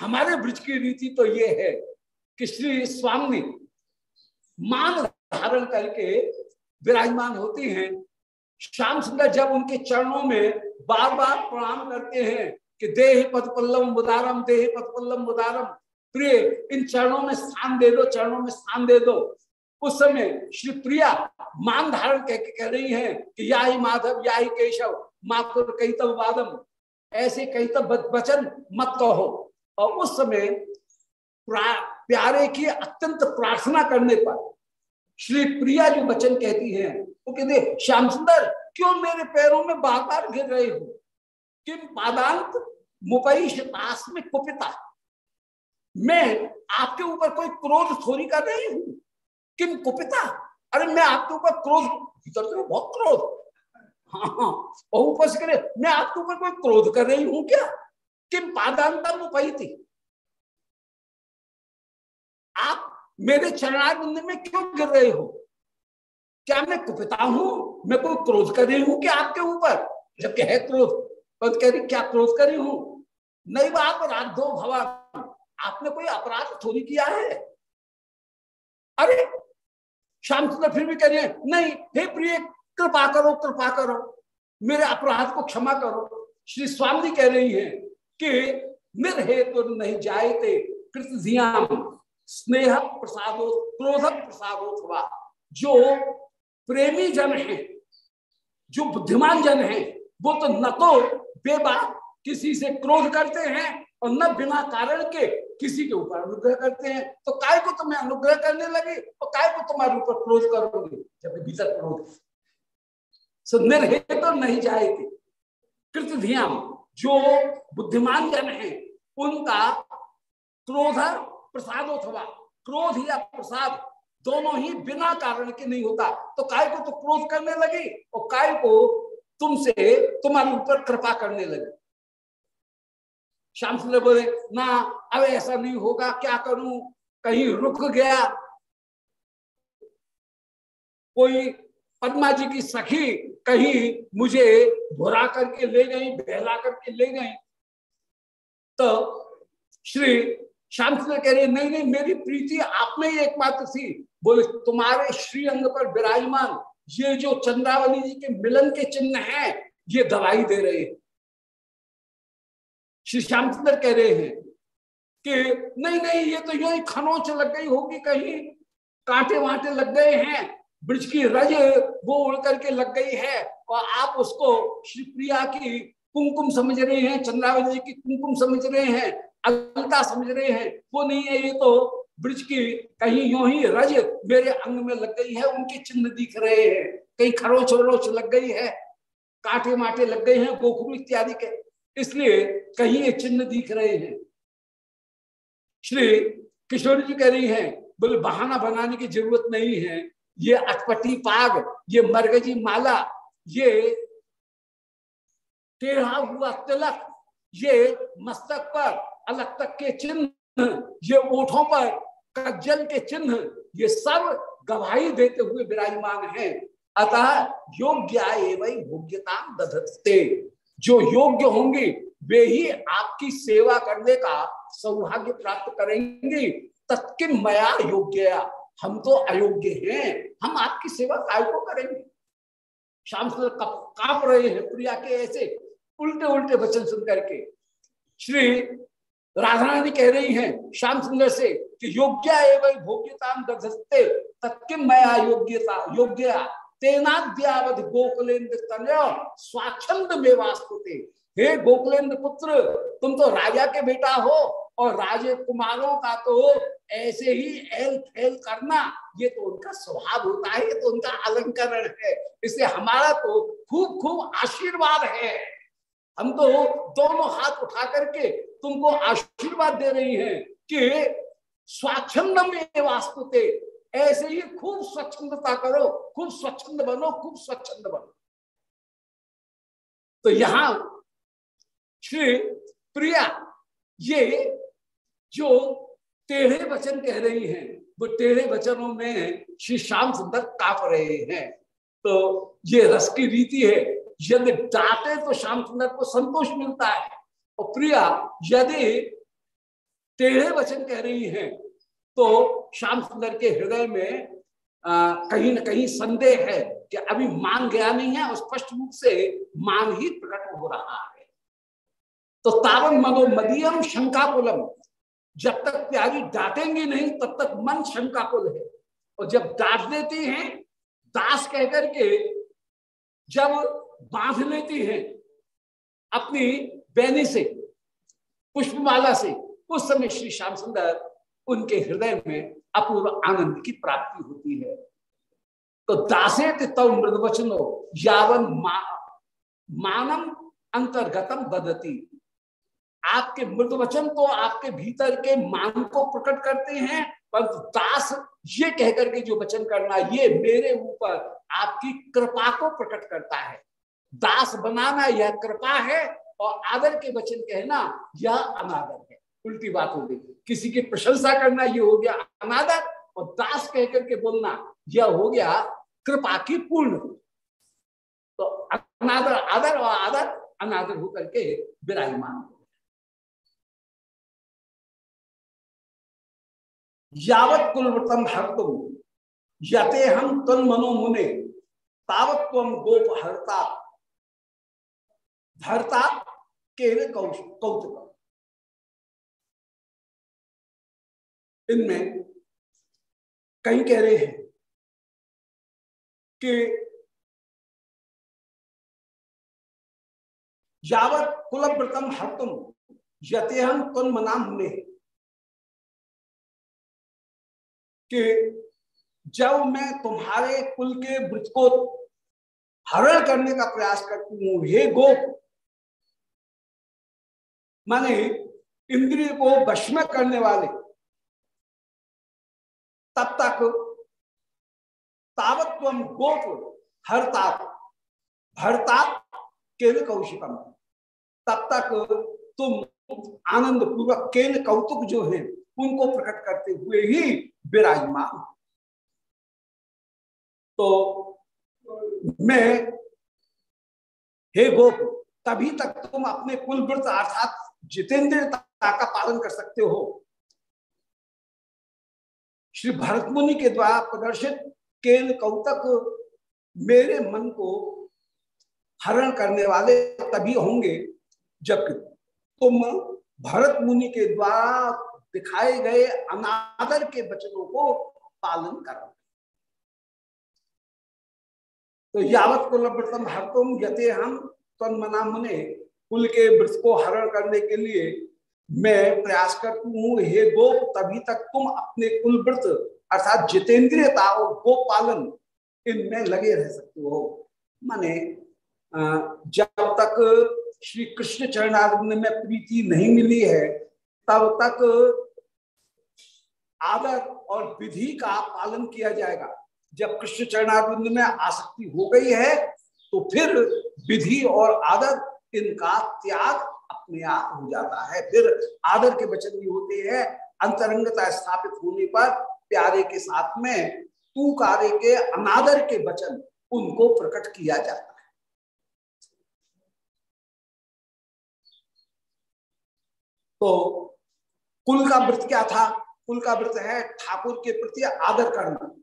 हमारे ब्रज की रीति तो ये है कि श्री स्वामी मान धारण करके विराजमान होती हैं। श्याम सुंदर जब उनके चरणों में बार बार प्रणाम करते हैं कि देह पद पल्लम मुदारम देह पद पल्लम मुदारम। प्रिय, इन चरणों में स्थान दे दो, चरणों में स्थान दे दो। उस समय श्री प्रिया मान धारण कह कह रही हैं कि या ही माधव या ही केशव, मातुर कई तब वादम, ऐसे कई तब वचन मत कहो। और उस समय प्यारे की अत्यंत प्रार्थना करने पर श्री प्रिया जो वचन कहती हैं वो कहते श्याम सुंदर क्यों मेरे पैरों में बार बार गिर रहे हो? किम पादांत तास में कुपिता? मैं आपके ऊपर कोई क्रोध थोड़ी कर रही हूँ? किम कुपिता? अरे, मैं आपके ऊपर क्रोध, भीतर से बहुत क्रोध। हाँ हाँ और ऊपर से करे मैं आपके ऊपर कोई क्रोध कर रही हूँ क्या? किम पादांता मुपई थी आप मेरे चरणारिंद में क्यों गिर रहे हो? क्या मैं कुपिता हूँ? मैं कोई क्रोध कर रही हूँ कि आपके ऊपर? जबकि है क्रोध। तो कह रही, क्या क्रोध करी हूँ? नहीं बात राधो भवन आपने कोई अपराध थोड़ी किया है? अरे, श्याम सुंदर फिर भी कह रहे हैं, नहीं, हे प्रिय, कृपा करो कृपा करो। मेरे अपराध को क्षमा करो। श्री स्वामी कह रही है कि निर्हेतु तो नहीं जायते कृतधियाम स्नेह प्रसादो, क्रोध प्रसादोथवा जो प्रेमी जन है, जो बुद्धिमान जन है, वो तो न तो बेबा किसी से क्रोध करते हैं और न बिना कारण के किसी के ऊपर अनुग्रह करते हैं। तो काय को तुम्हें अनुग्रह करने लगे और काय को तुम्हारे ऊपर क्रोध करोगे? जब भीतर क्रोध सो निर्हेत तो नहीं जाएगी। कृत धियाम जो बुद्धिमान जन है, उनका क्रोध प्रसाद अथवा क्रोध या प्रसाद दोनों ही बिना कारण के नहीं होता। तो काय को तो क्रोध करने लगी और काय को तुमसे तुम्हारे ऊपर कृपा करने लगी। श्याम सुंदर बोले, ना, अब ऐसा नहीं होगा, क्या करूँ? कहीं रुक गया। कोई पद्मा जी की सखी कहीं मुझे भुरा करके ले गई, बहला करके ले गई। तो श्री श्याम सुंदर कह रहे, नहीं नहीं, मेरी प्रीति आप में ही एकमात्र थी बोले, तुम्हारे श्री अंग पर विराजमान, ये जो चंद्रावली जी के मिलन के चिन्ह हैं, ये दवाई दे रहे हैं। श्री श्याम सुंदर कह रहे हैं कि, नहीं नहीं, ये तो यही खनोच लग गई होगी कहीं, कांटे वांटे लग गए हैं, ब्रज की रज वो उड़ करके लग गई है, और आप उसको श्री प्रिया की कुमकुम समझ रहे हैं, चंद्रावली जी की कुमकुम समझ रहे हैं अलता समझ रहे हैं, वो नहीं है, ये तो ब्रज की कहीं यो ही रज मेरे अंग में लग गई है, उनके चिन्ह दिख रहे हैं। कहीं खरोच वरोच लग गई है, काटे माटे लग गए हैं गोखरू इत्यादि के। इसलिए कहीं ये चिन्ह दिख रहे हैं। श्री किशोर जी कह रही हैं, बोले, बहाना बनाने की ज़रूरत नहीं है। ये अटपटी पाग, ये मरगजी माला, ये टेढ़ा हुआ तिलक, ये मस्तक पर अलग तक के चिन्ह, ये ओठों पर कज्जल के चिन्ह, ये सब गवाही देते हुए विराजमान है। अतः योग्य एवं भोग्यता दधते जो योग्य होंगे, वे ही आपकी सेवा करने का सौभाग्य प्राप्त करेंगे। तत्किन मया योग्य हम तो अयोग्य हैं। हम आपकी सेवा काय को करेंगे। श्याम सुंदर काँप रहे हैं प्रिया के ऐसे उल्टे उल्टे वचन सुन करके श्री राधा रानी कह रही हैं, श्याम सुंदर से, कि योग्य एवं भोग्यता दधस्ते तत्किम मया योग्यता, योग्य, तेनाद्यावध गोकुलेन्द्र तनय स्वाच्छंद में वास्तुते हे गोकुलेन्द्र पुत्र, तुम तो राजा के बेटा हो, और राजे कुमारों का तो ऐसे ही एल फैल करना, ये तो उनका स्वभाव होता है, ये तो उनका अलंकरण है। इसलिए हमारा तो खूब खूब आशीर्वाद है। हम तो दोनों हाथ उठा करके तुमको आशीर्वाद दे रही हैं कि स्वाच्छंद में वास्तुते, ऐसे ही खूब स्वच्छंदता करो, खूब स्वच्छंद बनो, खूब स्वच्छंद बनो। तो यहाँ श्री प्रिया, ये जो टेढ़े वचन कह रही हैं, वो टेढ़े वचनों में श्री श्याम सुंदर काप रहे हैं। तो ये रस की रीति है यदि डांटे तो श्याम सुंदर को संतोष मिलता है। और प्रिया यदि टेढ़े वचन कह रही हैं तो श्याम सुंदर के हृदय में आ, कहीं ना कहीं संदेह है कि अभी मान गया नहीं है और स्पष्ट रूप से मान ही प्रकट हो रहा है। तो तावन मनो मदियम शंकाकुलम। जब तक प्यारी डांटेंगे नहीं तब तक मन शंकाकुल है। और जब डांट देते हैं दास कहकर के जब बाँध लेती हैं। अपनी बैनी से पुष्पमाला से उस समय श्री श्याम सुंदर उनके हृदय में अपूर्व आनंद की प्राप्ति होती है। तो दासे तव मृद वचनो यावन मा, मानम अंतर्गतम बदती। आपके मृद वचन तो आपके भीतर के मान को प्रकट करते हैं परंतु दास ये कहकर के जो वचन करना ये मेरे ऊपर आपकी कृपा को प्रकट करता है। दास बनाना यह कृपा है और आदर के वचन कहना यह अनादर है। उल्टी बात हो गई। किसी की प्रशंसा करना यह हो गया अनादर और दास कह करके बोलना यह हो गया कृपा की पूर्ण। तो अनादर, आदर और आदर, अनादर होकर के विराजमान हो यावत कुलवृतम हरतुम, यते हम तन मनो मुने तावत गोप हरता धरता केवल कौतुक। इनमें कई कह रहे हैं कि यावत कुलव्रतम हतुम यतेहम तुम मना मुने कि जब मैं तुम्हारे कुल के वृत को हरण करने का प्रयास करती हूँ, हे गोप माने इंद्रिय को भस्म करने वाले। तब तक तावत्व गोप हरता भरता केल कौशिकम। तब तक तुम आनंद पूर्वक केल कौतुक जो है, उनको प्रकट करते हुए ही विराजमान। तो मैं, हे गोप, तभी तक तुम अपने कुल व्रत अर्थात जितेंद्रता का पालन कर सकते हो। श्री भरत मुनि के द्वारा प्रदर्शित केल कौतक मेरे मन को हरण करने वाले तभी होंगे जब तुम भरत मुनि के द्वारा दिखाए गए अनादर के वचनों को पालन करो तो यावत कुलव्रतम हरतुम यते हम तन्मना मुने कुल के वृक्ष को हरण करने के लिए मैं प्रयास करती हूँ, हे गोप, तभी तक तुम अपने कुल व्रत अर्थात जितेंद्रियता और गोपालन इनमें लगे रह सकते हो। माने जब तक श्री कृष्ण चरणारिंद में प्रीति नहीं मिली है, तब तक आदर और विधि का पालन किया जाएगा। जब कृष्ण चरणारिंद में आसक्ति हो गई है तो फिर विधि और आदर इनका त्याग अपने आप हो जाता है। फिर आदर के वचन भी होते हैं। अंतरंगता स्थापित होने पर प्यारे के साथ में तू कार्य के अनादर के वचन उनको प्रकट किया जाता है। तो कुल का व्रत क्या था? कुल का व्रत है ठाकुर के प्रति आदर करना।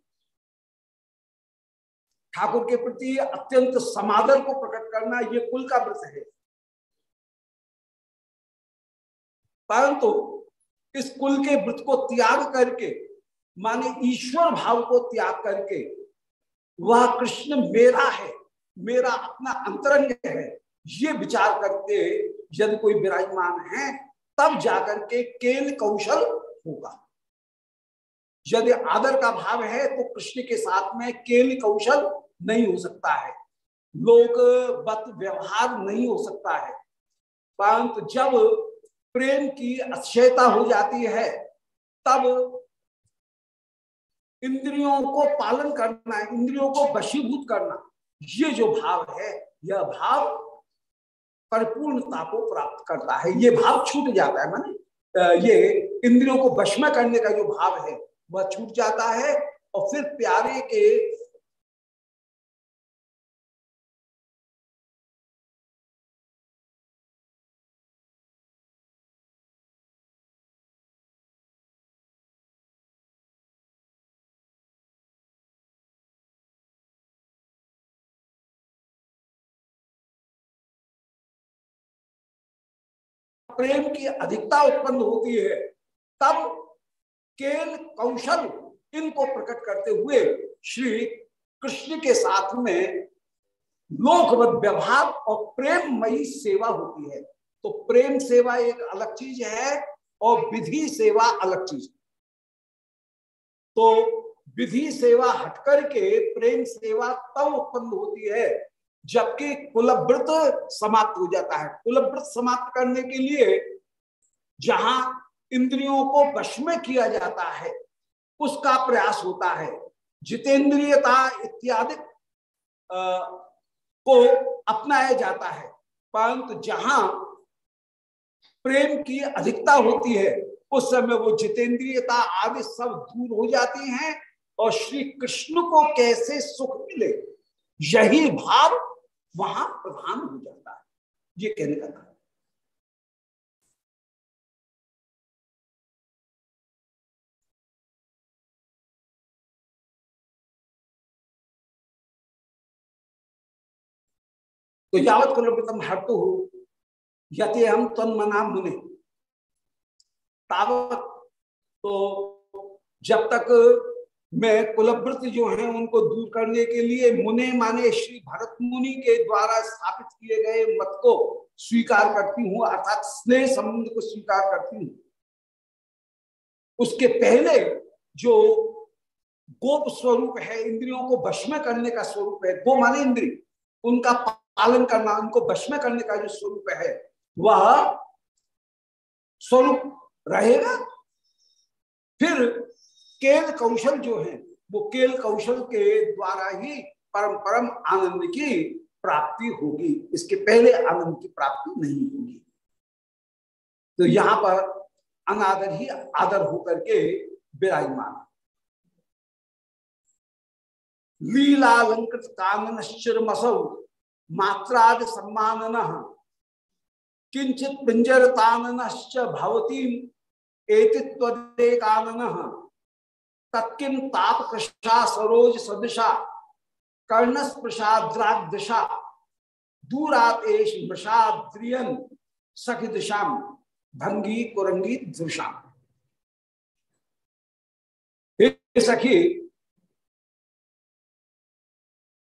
ठाकुर के प्रति अत्यंत समादर को प्रकट करना, ये कुल का व्रत है। परंतु इस कुल के व्रत को त्याग करके, माने ईश्वर भाव को त्याग करके, वह कृष्ण मेरा है, मेरा अपना अंतरंग है। ये विचार करते यदि कोई विराजमान है, तब जाकर के केल कौशल होगा। यदि आदर का भाव है तो कृष्ण के साथ में केल कौशल नहीं हो सकता है। लोक व्यवहार नहीं हो सकता है। परंतु जब प्रेम की अक्षयता हो जाती है, तब इंद्रियों को पालन करना, इंद्रियों को वशीभूत करना, ये जो भाव है, यह भाव परिपूर्णता को प्राप्त करता है। ये भाव छूट जाता है, माने ये इंद्रियों को वश में करने का जो भाव है, वह छूट जाता है और फिर प्यारे के प्रेम की अधिकता उत्पन्न होती है, तब केल, कौशल इनको प्रकट करते हुए श्री कृष्ण के साथ में लोकवत व्यवहार और प्रेममयी सेवा होती है। तो प्रेम सेवा एक अलग चीज़ है और विधि सेवा अलग चीज़। तो विधि सेवा हटकर के प्रेम सेवा तब उत्पन्न होती है जबकि कुलव्रत समाप्त हो जाता है। कुलव्रत समाप्त करने के लिए जहाँ इंद्रियों को वश में किया जाता है, उसका प्रयास होता है। जितेंद्रियता इत्यादि को अपनाया जाता है। परंतु जहाँ प्रेम की अधिकता होती है, उस समय वो जितेंद्रियता आदि सब दूर हो जाती हैं और श्री कृष्ण को कैसे सुख मिले, यही भाव वहाँ प्रधान हो जाता है। ये कहने का था तो यावत कुलप्रतम हटु यते हम तन मना मुने। तावत तो जब तक मैं कुलव्रत जो है उनको दूर करने के लिए मुने माने श्री भरत मुनि के द्वारा स्थापित किए गए मत को स्वीकार करती हूँ, अर्थात स्नेह संबंध को स्वीकार करती हूँ। उसके पहले जो गोप स्वरूप है, इंद्रियों को भस्म करने का स्वरूप है गो माने इंद्री, उनका पालन करना, उनको भस्म करने का जो स्वरूप है, वह स्वरूप रहेगा। फिर केल कौशल जो है, वो केल कौशल के द्वारा ही परम परम आनंद की प्राप्ति होगी। इसके पहले आनंद की प्राप्ति नहीं होगी। तो यहाँ पर अनादर ही आदर होकर के विराजमान। लीलालंकृत कानन शिरमसौ मात्राद सम्मान किंचित पिंजर ताननश्च भवती एतित्वदेकानन तत्किन ताप कृषा सरोज सदृशा कर्णस प्रसाद्रादिशा दूरातेश मृषाद्रियन सखी दिशाम भंगी कुरंगी दृशा सखी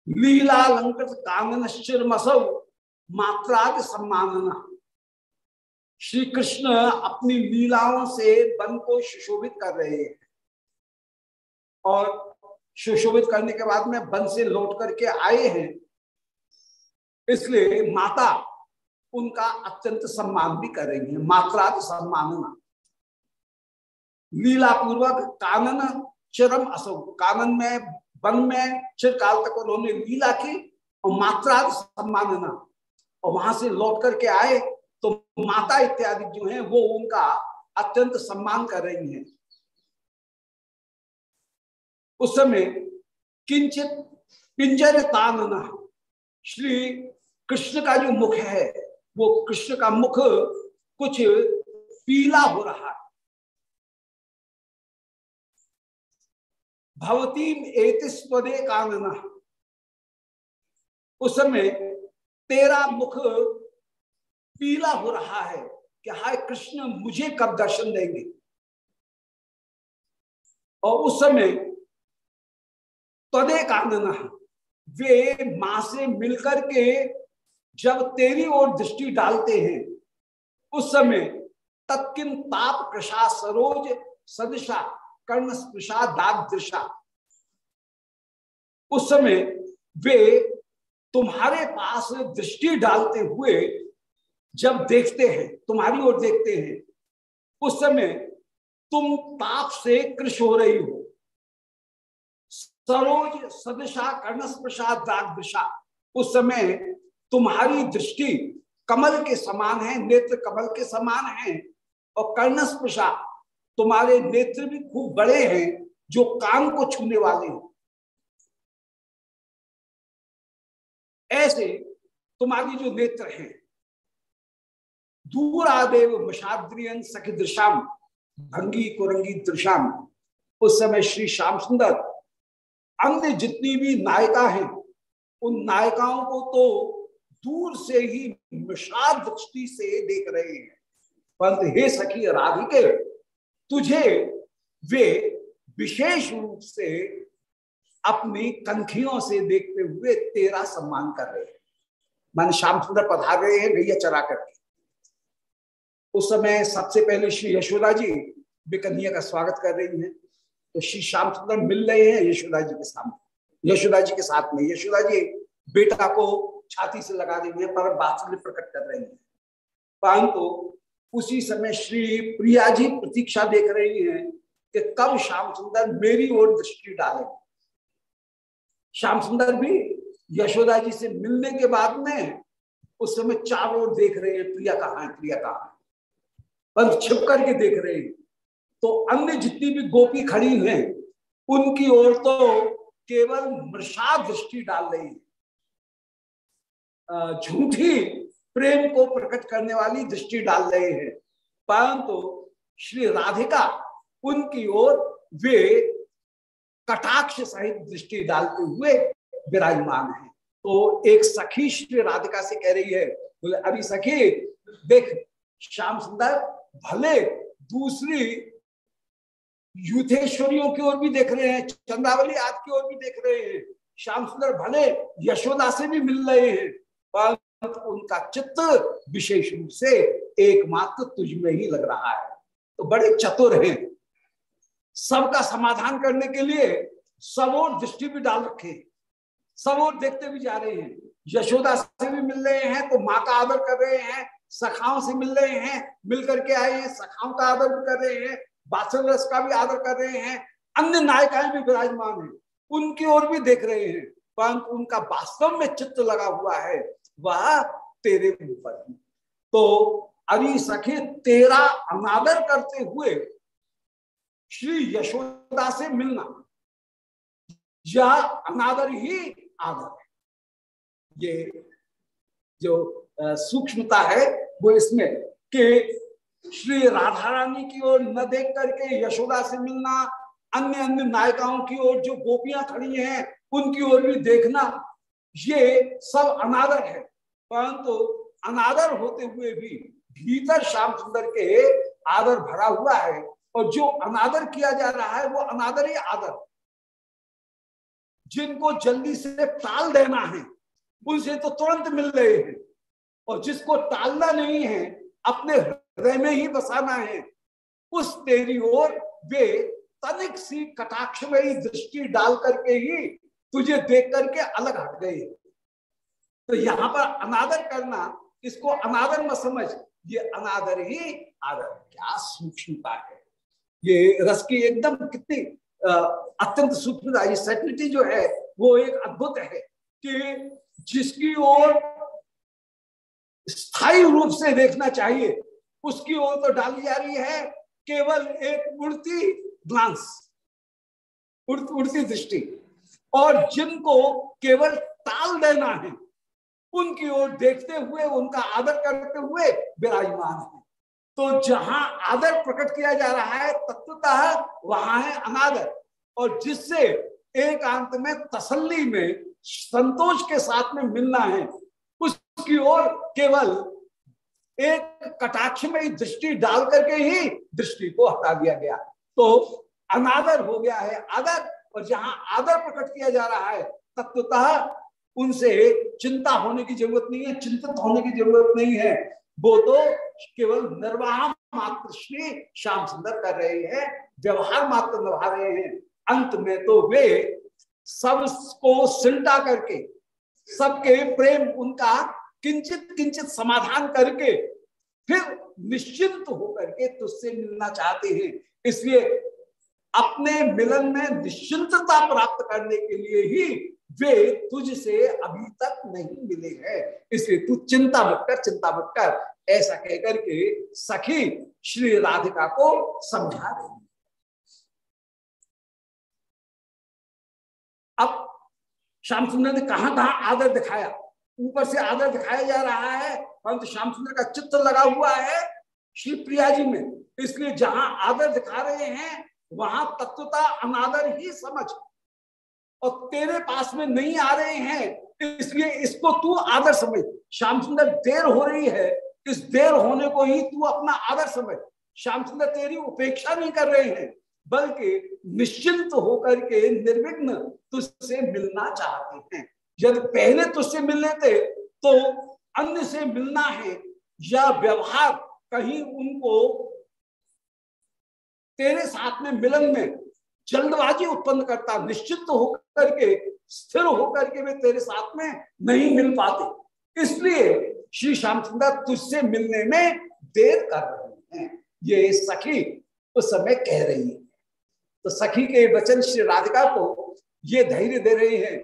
लीलालंकृत कानन शिरमसौ मात्राद सम्मानना। श्री कृष्ण अपनी लीलाओं से वन को सुशोभित कर रहे हैं। और सुशोभित करने के बाद में वन से लौट करके आए हैं। इसलिए माता उनका अत्यंत सम्मान भी करेंगे मात्राद सम्मानना। लीला पूर्वक कानन चरम असो, कानन में, वन में चिरकाल तक उन्होंने लीला की और मात्राद सम्मानना। और वहाँ से लौट करके आए तो माता इत्यादि जो है, वो उनका अत्यंत सम्मान कर रही हैं। उस समय किंचित पिंजर तानना श्री कृष्ण का जो मुख है, वो कृष्ण का मुख कुछ पीला हो रहा है। भवतीम एतिस्पदे कानना उस समय तेरा मुख पीला हो रहा है कि हाय कृष्ण मुझे कब दर्शन देंगे? और उस समय तदे कानना वे माँ से मिलकर के जब तेरी ओर दृष्टि डालते हैं, उस समय तत्किन ताप कृषा सरोज सदशा, कर्ण स्पृशा, दाग दृशा। उस समय वे तुम्हारे पास दृष्टि डालते हुए जब देखते हैं, तुम्हारी ओर देखते हैं, उस समय तुम ताप से कृष हो रही हो। सरोज सदशा कर्णस प्रसाद दाग दिशा उस समय तुम्हारी दृष्टि कमल के समान है, नेत्र कमल के समान है, और कर्णस प्रसाद तुम्हारे नेत्र भी खूब बड़े हैं, जो काम को छूने वाले हैं। ऐसे तुम्हारी जो नेत्र हैं दूर आदेव मशाद्रियन सखी दृशाम भंगी कुरंगी दृशाम उस समय श्री श्याम सुंदर अन्य जितनी भी नायिका हैं, उन नायिकाओं को तो दूर से ही विषाद दृष्टि से देख रहे हैं। परंतु हे सखी राधिके, तुझे वे विशेष रूप से अपनी कंखियों से देखते हुए तेरा सम्मान कर रहे हैं। मन श्याम सुंदर पधार रहे हैं गैया चरा करके। उस समय सबसे पहले श्री यशोदा जी बिकन्या का स्वागत कर रही हैं। तो श्री श्याम सुंदर मिल रहे हैं यशोदा जी के सामने। यशोदा जी के साथ में यशोदा जी बेटा को छाती से लगा है, पर बात्सल्य प्रकट कर रही है। परंतु उसी समय श्री प्रिया जी प्रतीक्षा देख रही हैं कि कब श्याम सुंदर मेरी ओर दृष्टि डाले। श्याम सुंदर भी यशोदा जी से मिलने के बाद में उस समय चारों ओर देख रहे हैं, प्रिया कहाँ है, प्रिया कहाँ है। पर छिप करके देख रहे हैं। तो अन्य जितनी भी गोपी खड़ी हैं, उनकी ओर तो केवल मृषा दृष्टि डाल रही है। झूठी प्रेम को प्रकट करने वाली दृष्टि डाल रहे हैं। परंतु तो श्री राधिका, उनकी ओर वे कटाक्ष सहित दृष्टि डालते हुए विराजमान है। तो एक सखी श्री राधिका से कह रही है, बोले, अभी सखी, देख, श्याम सुंदर, भले दूसरी युद्धेश्वरियों की ओर भी देख रहे हैं चंद्रावली आदि की ओर भी देख रहे हैं, श्याम सुंदर भले यशोदा से भी मिल रहे हैं पर उनका चित्त विशेष रूप से एकमात्र तुझ में ही लग रहा है। तो बड़े चतुर हैं। सबका समाधान करने के लिए सब और दृष्टि भी डाल रखे सब और देखते भी जा रहे हैं। यशोदा से भी मिल रहे हैं तो माँ का आदर कर रहे हैं, सखाओं से मिल रहे हैं मिल करके आए हैं, सखाओं का आदर कर रहे हैं बासल रस का भी आदर कर रहे हैं, अन्य नायिकाएँ भी विराजमान है, उनकी ओर भी देख रहे हैं, परंतु उनका वास्तव में चित्त लगा हुआ है, वह तेरे ऊपर तो अभी सखी, तेरा अनादर करते हुए श्री यशोदा से मिलना, यह अनादर ही आदर है। ये जो सूक्ष्मता है, वो इसमें कि श्री राधा रानी की ओर न देख करके यशोदा से मिलना, अन्य अन्य नायिकाओं की ओर जो गोपियाँ खड़ी हैं, उनकी ओर भी देखना, ये सब अनादर है। परंतु अनादर होते हुए भी भीतर श्याम सुंदर के आदर भरा हुआ है और जो अनादर किया जा रहा है, वो अनादर ही आदर। जिनको जल्दी से टाल देना है, उनसे तो तुरंत मिल रहे हैं। और जिसको टालना नहीं है, अपने हृदय में ही बसाना है। उस तेरी ओर वे तनिक सी कटाक्ष में ही दृष्टि डाल करके ही तुझे देख करके अलग हट गए। तो यहाँ पर अनादर करना, इसको अनादर मत समझ, ये अनादर ही आदर। क्या सूक्ष्मता है। ये रस की एकदम कितनी अत्यंत सूक्ष्मता ये सेटिलिटी जो है, वो एक अद्भुत है कि जिसकी ओर स्थायी रूप से देखना चाहिए। उसकी ओर तो डाली जा रही है केवल एक उड़ती ग्लांस उड़ती दृष्टि। और जिनको केवल टाल देना है, उनकी ओर देखते हुए, उनका आदर करते हुए विराजमान है। तो जहाँ आदर प्रकट किया जा रहा है, तत्वतः वहाँ है अनादर। और जिससे एक अंत में तसल्ली में संतोष के साथ में मिलना है, उसकी ओर केवल एक कटाक्ष में दृष्टि डाल करके ही दृष्टि को हटा दिया गया। तो अनादर हो गया है आदर, और जहाँ आदर प्रकट किया जा रहा है, तत्वतः उनसे चिंता होने की ज़रूरत नहीं है, चिंतित होने की ज़रूरत नहीं है। वो तो केवल निर्वाह मात्र श्री श्याम सुंदर कर रहे हैं, व्यवहार मात्र निभा रहे हैं। अंत में तो वे सबको सिलटा करके, सबके प्रेम उनका किंचित किंचित समाधान करके फिर निश्चिंत होकर के तुझसे मिलना चाहते हैं। इसलिए अपने मिलन में निश्चिंतता प्राप्त करने के लिए ही वे तुझसे अभी तक नहीं मिले हैं। इसलिए तू चिंता मत कर, चिंता मत कर। ऐसा कहकर के सखी श्री राधिका को समझा रही अब श्याम सुंदर ने कहा कहा आदर दिखाया? ऊपर से आदर दिखाया जा रहा है। परंतु श्याम सुंदर का चित्र लगा हुआ है श्री प्रिया जी में। इसलिए जहाँ आदर दिखा रहे हैं, वहाँ तत्वता अनादर ही समझ। और तेरे पास में नहीं आ रहे हैं, इसलिए इसको तू आदर समझ। श्याम सुंदर देर हो रही है। इस देर होने को ही तू अपना आदर समझ। श्याम सुंदर तेरी उपेक्षा नहीं कर रहे हैं, बल्कि निश्चिंत होकर के निर्विघ्न तुझसे मिलना चाहते हैं। यदि पहले तुझसे मिल लेते तो अन्य से मिलना है, या व्यवहार कहीं उनको तेरे साथ में मिलन में जल्दबाजी उत्पन्न करता, निश्चित होकर के, स्थिर होकर के वे तेरे साथ में नहीं मिल पाते। इसलिए श्री श्याम सुंदर तुझसे मिलने में देर कर रहे हैं। ये सखी उस समय कह रही है। तो सखी के वचन श्री राधिका को ये धैर्य दे रहे हैं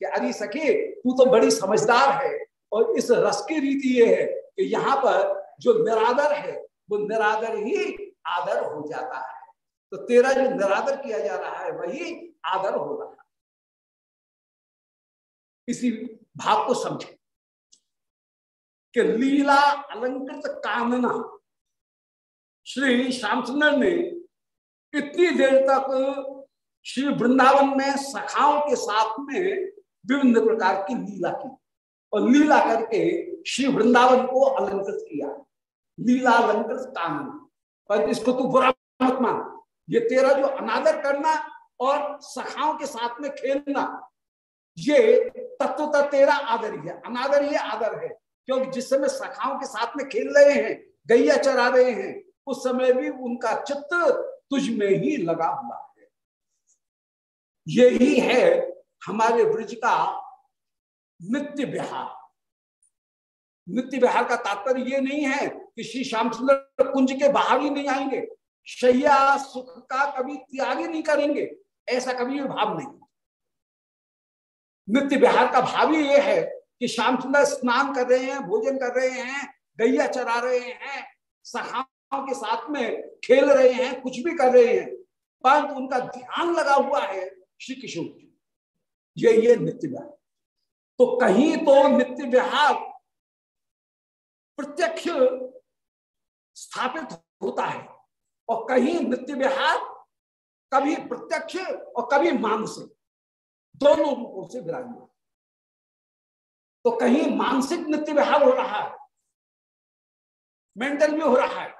कि अरे सखी तू तो बड़ी समझदार है और इस रस की रीति ये है कि यहाँ पर जो निरादर है, वो निरादर ही आदर हो जाता है। तो तेरा जो निरादर किया जा रहा है, वही आदर हो रहा है। इसी भाव को समझे कि लीला अलंकृत कामना। श्री श्यामचंद्र ने इतनी देर तक श्री वृंदावन में सखाओं के साथ में विभिन्न प्रकार की लीला की। और लीला करके श्री वृंदावन को अलंकृत किया। लीला अलंकृत कामना। पर इसको तू बुरा मत मान। ये तेरा जो अनादर करना और सखाओं के साथ में खेलना, ये तत्वता तेरा आदर ही है। अनादर ही आदर है। क्योंकि जिस समय सखाओं के साथ में खेल रहे हैं, गैया चरा रहे हैं, उस समय भी उनका चित्त तुझ में ही लगा हुआ है। यही है हमारे ब्रज का नित्य विहार। नित्य विहार का तात्पर्य ये नहीं है कि श्री श्यामचंद्र कुंज के बाहर ही नहीं आएँगे। शैया सुख का कभी त्याग ही नहीं करेंगे, ऐसा कभी भाव नहीं। नित्य विहार का भाव ही ये है कि श्यामचंद्र स्नान कर रहे हैं, भोजन कर रहे हैं, गैया चरा रहे हैं, सखाओं के साथ में खेल रहे हैं, कुछ भी कर रहे हैं। परंतु उनका ध्यान लगा हुआ है श्री किशोर। ये ये नित्य विहार तो कहीं तो नित्य विहार प्रत्यक्ष स्थापित होता है और कहीं नित्य विहार कभी प्रत्यक्ष और कभी मानसिक, दोनों रूपों से विराजमान। तो कहीं मानसिक नित्य विहार हो रहा है, मेंटल भी हो रहा है,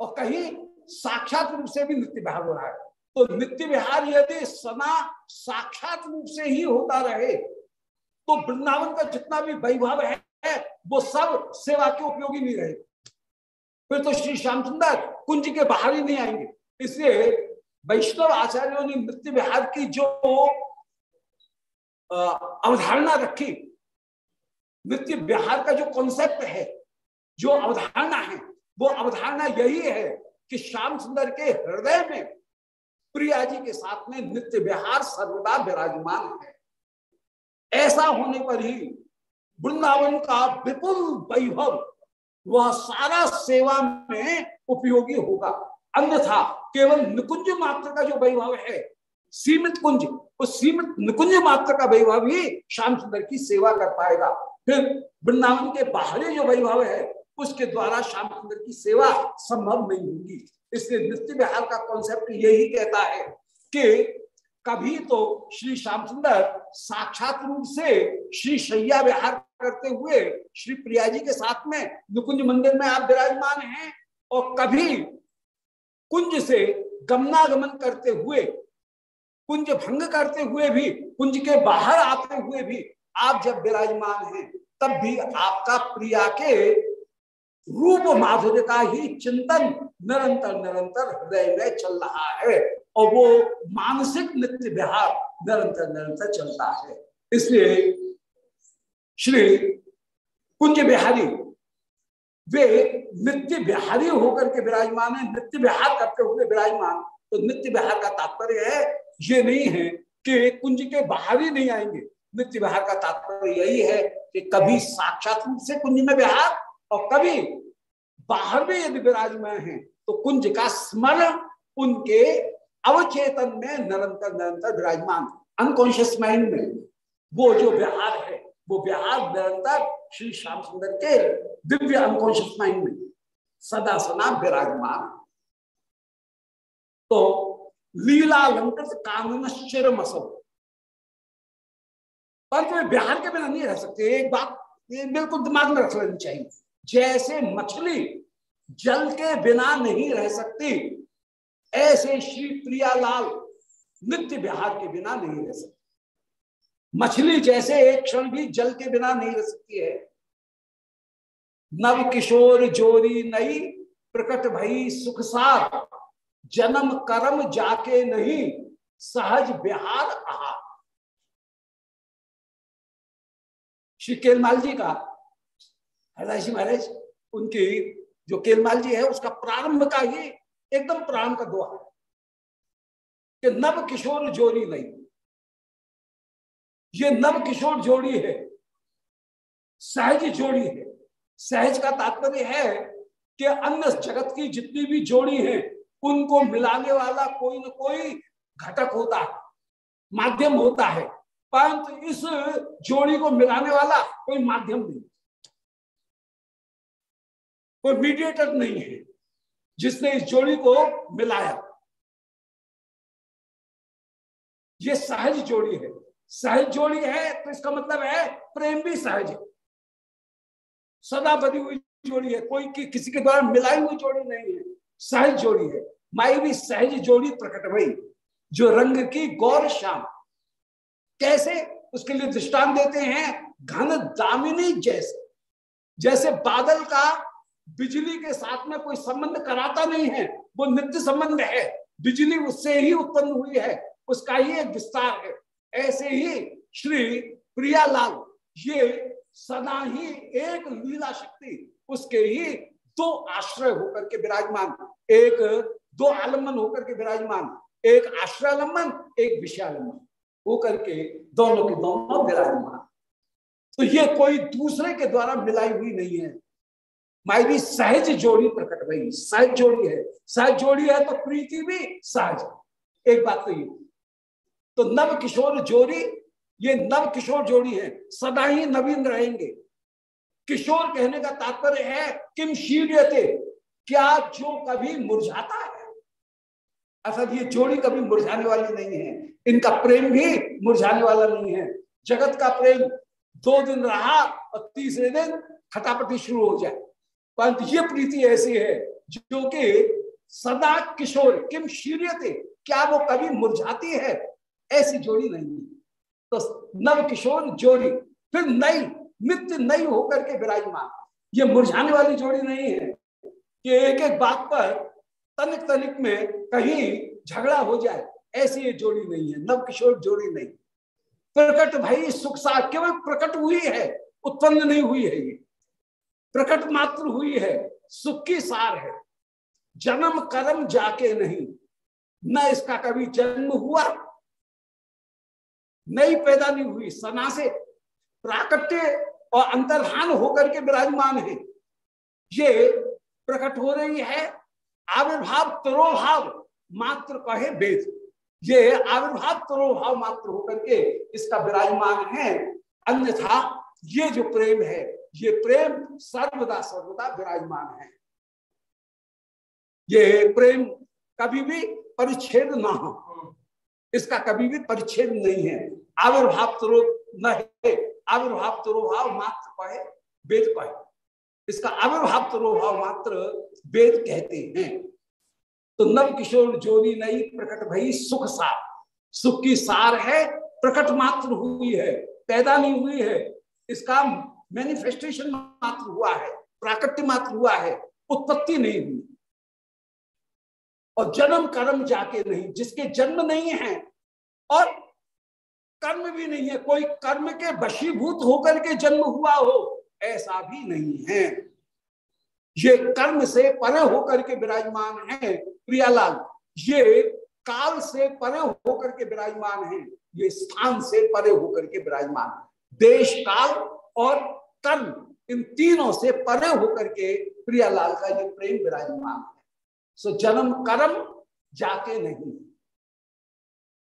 और कहीं साक्षात रूप से भी नित्य विहार हो रहा है। तो नित्य विहार यदि सना साक्षात रूप से ही होता रहे तो वृंदावन का जितना भी वैभव है, वो सब सेवा के उपयोगी नहीं रहे। फिर तो श्री श्यामचंदर कुंज के बाहर ही नहीं आएँगे। इसलिए वैष्णव आचार्यों ने नृत्य विहार की जो अवधारणा रखी, नृत्य विहार का जो कॉन्सेप्ट है, जो अवधारणा है, वो अवधारणा यही है कि श्याम सुंदर के हृदय में प्रिया जी के साथ में नित्य विहार सर्वदा विराजमान है। ऐसा होने पर ही वृंदावन का विपुल वैभव, वह सारा सेवा में उपयोगी होगा। अन्यथा केवल निकुंज मात्र का जो वैभव है, सीमित कुंज, उस सीमित निकुंज मात्र का वैभव ही श्याम सुंदर की सेवा कर पाएगा। फिर वृंदावन के बाहरी जो वैभव है, उसके द्वारा श्याम सुंदर की सेवा संभव नहीं होगी। इसलिए नित्य विहार का कॉन्सेप्ट यही कहता है कि कभी तो श्री श्याम सुंदर साक्षात रूप से श्री शैया विहार करते हुए श्री प्रिया जी के साथ में नुकुंज मंदिर में आप विराजमान हैं और कभी कुंज से गमनागमन करते हुए, कुंज भंग करते हुए भी, कुंज के बाहर आते हुए भी आप जब विराजमान हैं, तब भी आपका प्रिया के रूप माधुर्य का ही चिंतन निरंतर निरंतर हृदय में चल रहा है और वो मानसिक नित्य विहार निरंतर निरंतर चलता है। इसलिए श्री कुंज बिहारी, वे नित्य बिहारी होकर के विराजमान है। नित्य विहार करते हुए विराजमान तो नित्य विहार का तात्पर्य है, ये नहीं है कि कुंज के बाहर ही नहीं आएँगे। नित्य विहार का तात्पर्य यही है कि कभी साक्षात रूप से कुंज में विहार और कभी बाहर में यदि विराजमान है तो कुंज का स्मरण उनके अवचेतन में निरंतर निरंतर विराजमान अनकॉन्शियस माइंड में। वो जो विहार है, वो विहार निरंतर श्री श्याम सुंदर के दिव्य अनकॉन्शियस माइंड में सदा सना विराजमान। तो लीला अलंकृत कानून शिर मसो। पर वे बिहार के बिना नहीं रह सकते, एक बात ये बिल्कुल दिमाग में रख लेनी चाहिए। जैसे मछली जल के बिना नहीं रह सकती, ऐसे श्री प्रियालाल नित्य बिहार के बिना नहीं रह सकती। मछली जैसे एक क्षण भी जल के बिना नहीं रह सकती है। नव किशोर जोरी नई, प्रकट भई सुख सार जन्म कर्म जाके नहीं, सहज बिहार आहार। श्री केलमाल जी का हरदास महाराज, उनकी जो केलमाल जी है, उसका प्रारंभ का ही एकदम प्रारंभ का दुआ है कि नव किशोर जोड़ी नहीं। ये नव किशोर जोड़ी है, सहज जोड़ी है। सहज का तात्पर्य है कि अन्य जगत की जितनी भी जोड़ी है, उनको मिलाने वाला कोई ना कोई घटक होता है, माध्यम होता है। परंतु इस जोड़ी को मिलाने वाला कोई माध्यम नहीं। कोई मीडिएटर नहीं है जिसने इस जोड़ी को मिलाया। ये सहज जोड़ी है। सहज जोड़ी है तो इसका मतलब है प्रेम भी सहज है। सदा बनी हुई जोड़ी है कोई कि, किसी के द्वारा मिलाई हुई जोड़ी नहीं है। सहज जोड़ी है। माई भी सहज जोड़ी प्रकट भई जो रंग की गौर श्याम। कैसे? उसके लिए दृष्टान देते हैं घन दामिनी जैसे। जैसे बादल का बिजली के साथ में कोई संबंध कराता नहीं है, वो नित्य संबंध है। बिजली उससे ही उत्पन्न हुई है, उसका ही एक विस्तार है। ऐसे ही श्री प्रियालाल, ये सदा ही एक लीला शक्ति, उसके ही दो आश्रय होकर के विराजमान। एक दो आलंबन होकर के विराजमान, एक आश्रयालंबन एक विषयालंबन होकर के दोनों के दोनों विराजमान। तो ये कोई दूसरे के द्वारा मिलाई हुई नहीं है। भी सहज जोड़ी प्रकट भाई सहज जोड़ी है। सहज जोड़ी है तो प्रीति भी सहज एक बात तो ये तो नव किशोर जोड़ी, ये नव किशोर जोड़ी है। सदा ही नवीन रहेंगे। किशोर कहने का तात्पर्य है, किम शीर्यते क्या जो कभी मुरझाता है? अर्थात ये जोड़ी कभी मुरझाने वाली नहीं है। इनका प्रेम भी मुरझाने वाला नहीं है। जगत का प्रेम दो दिन रहा और तीसरे दिन खटापटी शुरू हो जाए। परंतु ये प्रीति ऐसी है जो कि सदा किशोर, किम शीर्यते, क्या वो कभी मुरझाती है? ऐसी जोड़ी नहीं है। तो नव किशोर जोड़ी, फिर नई, नित्य नई होकर के विराजमान। ये मुरझाने वाली जोड़ी नहीं है। कि एक एक बात पर तनिक तनिक में कहीं झगड़ा हो जाए, ऐसी ये जोड़ी नहीं है। नव किशोर जोड़ी नहीं। प्रकट भाई सुख सा केवल प्रकट हुई है, उत्पन्न नहीं हुई है ये। प्रकट मात्र हुई है, सुख की सार है। जन्म कर्म जाके नहीं, न इसका कभी जन्म हुआ। नई पैदा नहीं हुई सना से प्राकट्य और अंतर्धान होकर के विराजमान है। ये प्रकट हो रही है, आविर्भाव तरोभाव मात्र कहे वेद ये आविर्भाव तरोभाव मात्र होकर के इसका विराजमान है। अन्यथा ये जो प्रेम है ये प्रेम सर्वदा सर्वदा विराजमान है। ये प्रेम कभी भी परिच्छेद ना हो। इसका कभी भी परिच्छेद नहीं है। आविर्भाव तरो न आविर्भाव तरोभाव मात्र कहे, वेद कहे। इसका आविर्भाव तरोभाव मात्र वेद कहते हैं। तो नव किशोर जोरी नई प्रकट भई सुख सार। सुख की सार है, प्रकट मात्र हुई है, पैदा नहीं हुई है। इसका मैनिफेस्टेशन मात्र हुआ है प्राकट्य मात्र हुआ है, उत्पत्ति नहीं हुई। और जन्म कर्म जाके नहीं, जिसके जन्म नहीं है और कर्म भी नहीं है, कोई कर्म के वशीभूत होकर के जन्म हुआ हो, ऐसा भी नहीं है। ये कर्म से परे होकर के विराजमान है, प्रियालाल, ये काल से परे होकर के विराजमान है, ये स्थान से परे होकर के विराजमान देश काल और कर्म इन तीनों से परे होकर के प्रियालाल का ये प्रेम विराजमान है। सो जन्म कर्म जाके नहीं।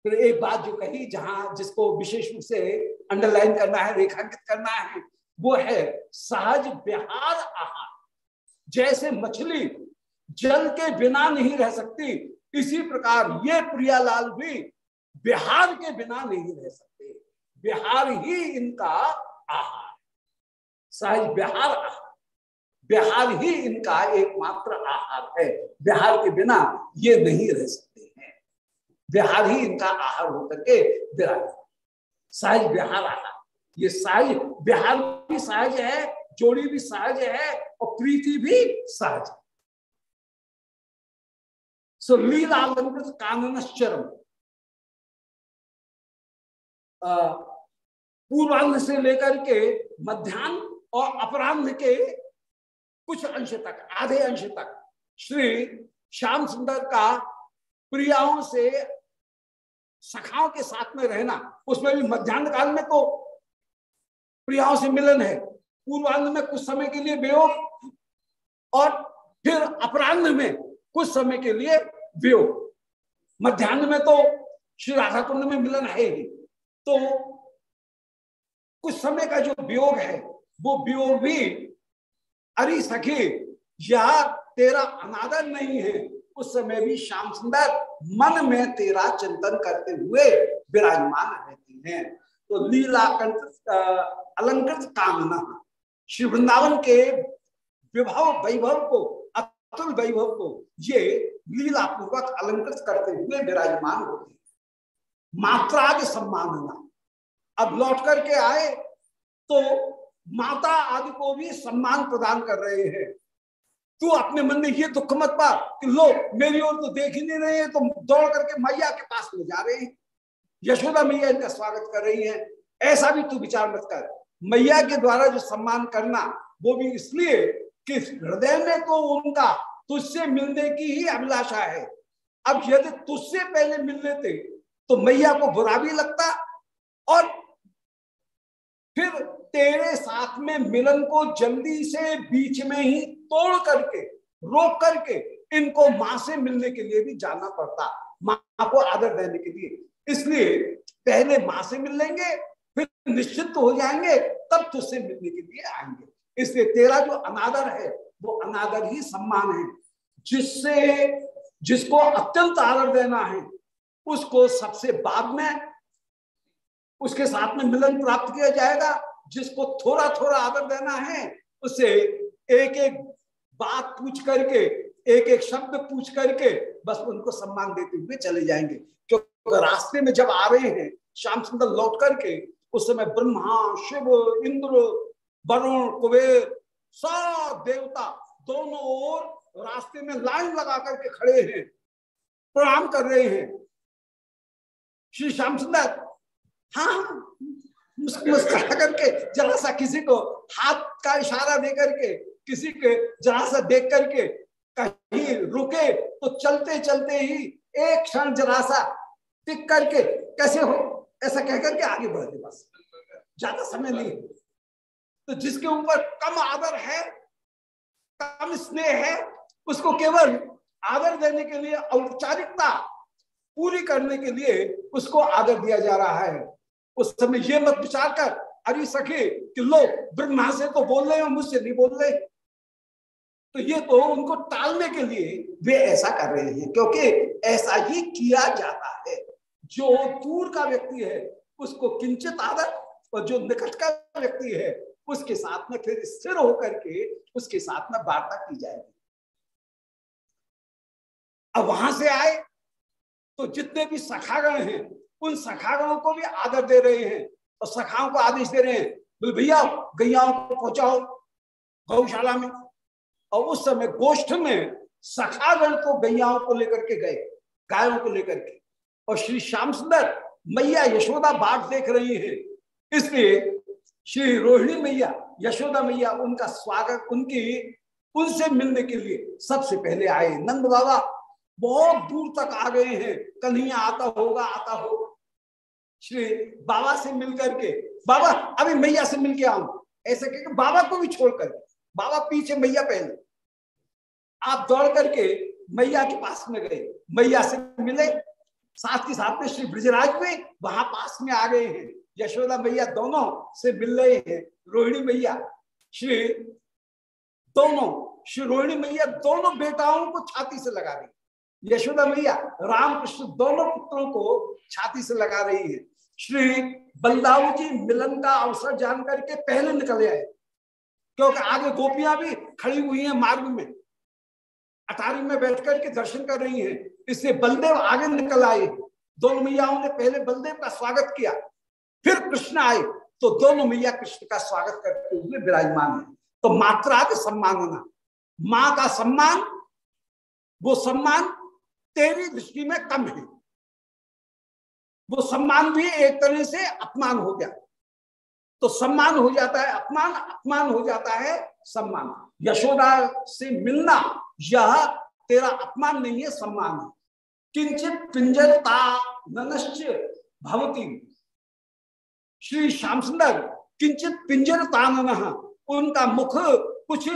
फिर एक बात जो कही, जहाँ जिसको विशेष रूप से अंडरलाइन करना है, रेखांकित करना है, वो है सहज बिहार आहार। जैसे मछली जल के बिना नहीं रह सकती, इसी प्रकार ये प्रियालाल भी बिहार के बिना नहीं रह सकते। बिहार ही इनका आहार। सहज बिहार आहार बिहार ही इनका एकमात्र आहार है। बिहार के बिना ये नहीं रह सकते हैं। बिहार ही इनका आहार हो के विराज सहज बिहार आहार। ये सहज बिहार भी सहज है, जोड़ी भी सहज है और प्रीति भी सहज है। सो लीलालंकृत काननश्चरम। पूर्वांध से लेकर के मध्यान्ह और अपराह्न के कुछ अंश तक, आधे अंश तक, श्री श्याम सुंदर का प्रियाओं से सखाओं के साथ में रहना, उसमें भी मध्यान्ह काल में तो प्रियाओं से मिलन है। पूर्वांध में कुछ समय के लिए वियोग और फिर अपराह्न में कुछ समय के लिए वियोग। मध्यान्ह में तो श्री राधा कुंड में मिलन है ही। तो कुछ समय का जो वियोग है, वो वियोग भी अरे सखी यह तेरा अनादर नहीं है, उस समय भी श्याम सुंदर मन में तेरा चिंतन करते हुए विराजमान रहती हैं। तो लीला अलंकृत कामना, श्री वृंदावन के विभव वैभव को, अतुल वैभव को, ये लीला पूर्वक अलंकृत करते हुए विराजमान होते हैं। मात्राग सम्मानना। अब लौट करके आए तो माता आदि को भी सम्मान प्रदान कर रहे हैं। तू अपने मन में ये दुख मत पा कि लो, मेरी ओर तो देख ही नहीं रहे हैं तो दौड़ करके मैया के पास ले जा रहे हैं। यशोदा मैया इनका स्वागत कर रही है। ऐसा भी तू विचार मत कर। मैया के द्वारा जो सम्मान करना, वो भी इसलिए कि हृदय में तो उनका तुझसे मिलने की ही अभिलाषा है। अब यदि तुझसे पहले मिल लेते तो मैया को बुरा भी लगता और फिर तेरे साथ में मिलन को जल्दी से बीच में ही तोड़ करके, रोक करके इनको माँ से मिलने के लिए भी जाना पड़ता, माँ को आदर देने के लिए। इसलिए पहले माँ से मिल लेंगे, फिर निश्चित हो जाएँगे, तब तुझसे मिलने के लिए आएँगे। इसलिए तेरा जो अनादर है, वो अनादर ही सम्मान है। जिससे, जिसको अत्यंत आदर देना है, उसको सबसे बाद में उसके साथ में मिलन प्राप्त किया जाएगा। जिसको थोड़ा थोड़ा आदर देना है, उसे एक एक बात पूछ करके एक एक शब्द पूछ करके बस उनको सम्मान देते हुए चले जाएँगे। क्योंकि रास्ते में जब आ रहे हैं, श्याम सुंदर लौट करके, उस समय ब्रह्मा, शिव, इंद्र, वरुण, कुबेर, सब देवता दोनों ओर रास्ते में लाइन लगा करके खड़े हैं, प्रणाम कर रहे हैं। श्री श्याम सुंदर हाँ मुस्कुरा करके जरा सा किसी को हाथ का इशारा दे करके किसी के जरा सा देख करके कहीं रुके तो चलते चलते ही एक क्षण जरा सा टिक करके कैसे हो? ऐसा कह करके आगे बढ़ते बस। ज़्यादा समय नहीं तो जिसके ऊपर कम आदर है, कम स्नेह है, उसको केवल आदर देने के लिए औपचारिकता पूरी करने के लिए उसको आदर दिया जा रहा है। उस समय ये मत विचार कर, अरे सखे, कि लो ब्रह्मा से तो बोल रहे हो, मुझसे नहीं बोल रहे। तो ये तो उनको टालने के लिए वे ऐसा कर रहे हैं, क्योंकि ऐसा ही किया जाता है। जो दूर का व्यक्ति है, उसको किंचित आदर, और जो निकट का व्यक्ति है, उसके साथ में फिर स्थिर होकर के उसके साथ में वार्ता की जाएगी। अब वहाँ से आए तो जितने भी सखागण हैं, उन सखागणों को भी आदर दे रहे हैं और सखाओं को आदेश दे रहे हैं। बोले भैया, गैयाओं को पहुंचाओ गौशाला में। और उस समय गोष्ठ में सखागण को गैयाओं को लेकर के गए, गायों को लेकर के। और श्री श्याम सुंदर मैया यशोदा बाट देख रही है। इसलिए श्री रोहिणी मैया, यशोदा मैया, उनका स्वागत, उनकी, उनसे मिलने के लिए सबसे पहले आए नंद बाबा। बहुत दूर तक आ गए हैं। कन्हैया आता होगा आता होगा। श्री बाबा से मिल करके बाबा, अभी मैया से मिल के आऊ। ऐसे कह बाबा को भी छोड़ कर बाबा पीछे मैया पहले। आप दौड़ करके मैया के पास में गए। मैया से मिले। साथ के साथ में श्री ब्रजराज भी वहाँ पास में आ गए हैं। यशोदा मैया दोनों से मिल रहे हैं। रोहिणी मैया, श्री दोनों, श्री रोहिणी मैया दोनों बेटाओं को छाती से लगा रही यशोदा मैया, रामकृष्ण दोनों पुत्रों को छाती से लगा रही है। श्री बलदाऊ जी मिलन का अवसर जान करके पहले निकले आए। क्योंकि आगे गोपियाँ भी खड़ी हुई हैं मार्ग में। अटारी में बैठ करके दर्शन कर रही हैं। इससे बलदेव आगे निकल आए। दोनों मैयाओं ने पहले बलदेव का स्वागत किया, फिर कृष्ण आए। तो दोनों मैया कृष्ण का स्वागत करते हुए विराजमान है। तो मात्रा के सम्मानना माँ का सम्मान, वो सम्मान तेरी दृष्टि में कम है। वो सम्मान भी एक तरह से अपमान हो गया। तो सम्मान हो जाता है अपमान अपमान हो जाता है सम्मान। यशोदा से मिलना, यह तेरा अपमान नहीं है, सम्मान है। किंचित पिंजरता ननश्च भवती। श्री श्याम सुंदर, किंचित पिंजर तानन उनका मुख कुछ